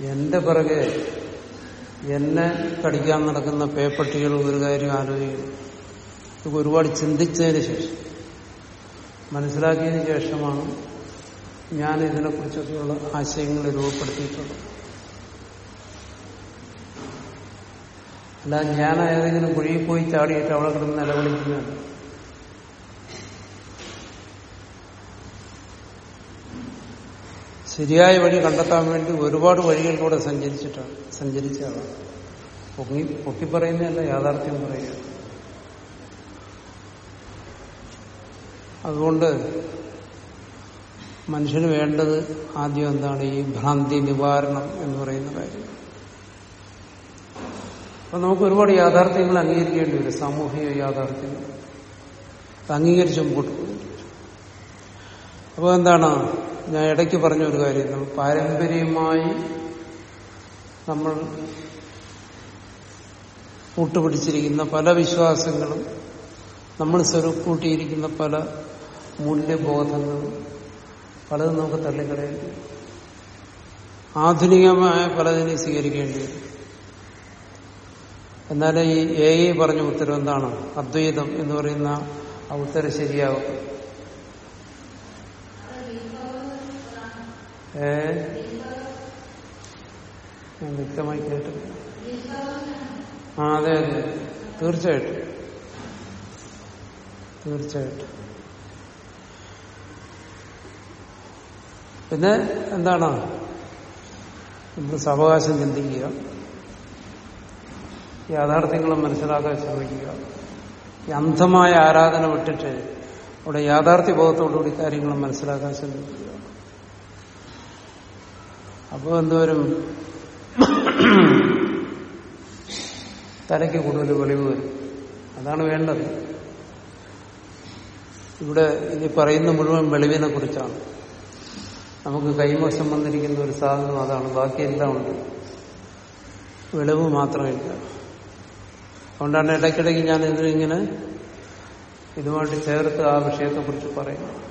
എന്റെ പിറകെ എന്നെ കടിക്കാൻ നടക്കുന്ന പേപ്പട്ടികൾ ഒരു കാര്യം ആലോചിക്കുന്നു. ഇതൊക്കെ ഒരുപാട് ചിന്തിച്ചതിന് ശേഷം. മനസ്സിലാക്കിയതിന് ശേഷമാണ് ഞാൻ ഇതിനെക്കുറിച്ചൊക്കെയുള്ള ആശയങ്ങൾ രൂപപ്പെടുത്തിയിട്ടുള്ളത്. അല്ല ഞാൻ ഏതെങ്കിലും കുഴിയിൽ പോയി ചാടിയിട്ട് അവളെ കിടന്ന് നിലവിളിക്കുന്നതാണ് ശരിയായ വഴി കണ്ടെത്താൻ വേണ്ടി ഒരുപാട് വഴികളിലൂടെ സഞ്ചരിച്ചിട്ടാണ് സഞ്ചരിച്ചാണ് പൊങ്ങി പൊക്കി പറയുന്നതല്ല യാഥാർത്ഥ്യം പറയുക അതുകൊണ്ട് മനുഷ്യന് വേണ്ടത് ആദ്യം എന്താണ്? ഈ ഭ്രാന്തി നിവാരണം എന്ന് പറയുന്ന കാര്യം. അപ്പൊ നമുക്ക് ഒരുപാട് യാഥാർത്ഥ്യങ്ങൾ അംഗീകരിക്കേണ്ടി വരും. സാമൂഹിക യാഥാർത്ഥ്യങ്ങൾ. അംഗീകരിച്ച് മുമ്പോട്ട് പോകും അപ്പോൾ എന്താണ്? ഞാൻ ഇടയ്ക്ക് പറഞ്ഞ ഒരു കാര്യം പാരമ്പര്യമായി നമ്മൾ കൂട്ടുപിടിച്ചിരിക്കുന്ന പല വിശ്വാസങ്ങളും നമ്മൾ സ്വരൂപ്പൂട്ടിയിരിക്കുന്ന പല മൂല്യബോധങ്ങളും പലതും നമുക്ക് തള്ളിക്കളയേണ്ടി ആധുനികമായ പലതിനെ സ്വീകരിക്കേണ്ടി വരും. എന്നാലേ ഈ എ പറഞ്ഞ ഉത്തരം എന്താണ്? അദ്വൈതം എന്ന് പറയുന്ന ആ ഉത്തരം ശരിയാവും. വ്യക്തമായി കേട്ടു ആ അതെ അതെ തീർച്ചയായിട്ടും. തീർച്ചയായിട്ടും. പിന്നെ എന്താണ്? നമ്മൾ സാവകാശം ചിന്തിക്കുക. യാഥാർത്ഥ്യങ്ങളും മനസ്സിലാക്കാൻ ശ്രമിക്കുക. അന്ധമായ ആരാധന വിട്ടിട്ട് അവിടെ യാഥാർത്ഥ്യ ബോധത്തോടുകൂടി കാര്യങ്ങൾ മനസ്സിലാക്കാൻ ശ്രമിക്കുക. അപ്പോൾ എന്തോരും തലയ്ക്ക് കൂടുതൽ വെളിവ് വരും. അതാണ് വേണ്ടത്. ഇവിടെ ഇനി പറയുന്ന മുഴുവൻ വെളിവിനെ കുറിച്ചാണ്. നമുക്ക് കൈമോശം വന്നിരിക്കുന്ന ഒരു സാധനം അതാണ്. ബാക്കിയെല്ലാം ഉണ്ട്. വെളിവ് മാത്രമില്ല. അതുകൊണ്ടാണ് ഇടയ്ക്കിടയ്ക്ക് ഞാൻ ഇതിനിങ്ങനെ ഇതുമായിട്ട് ചേർത്ത് ആ വിഷയത്തെക്കുറിച്ച് പറയുന്നത്.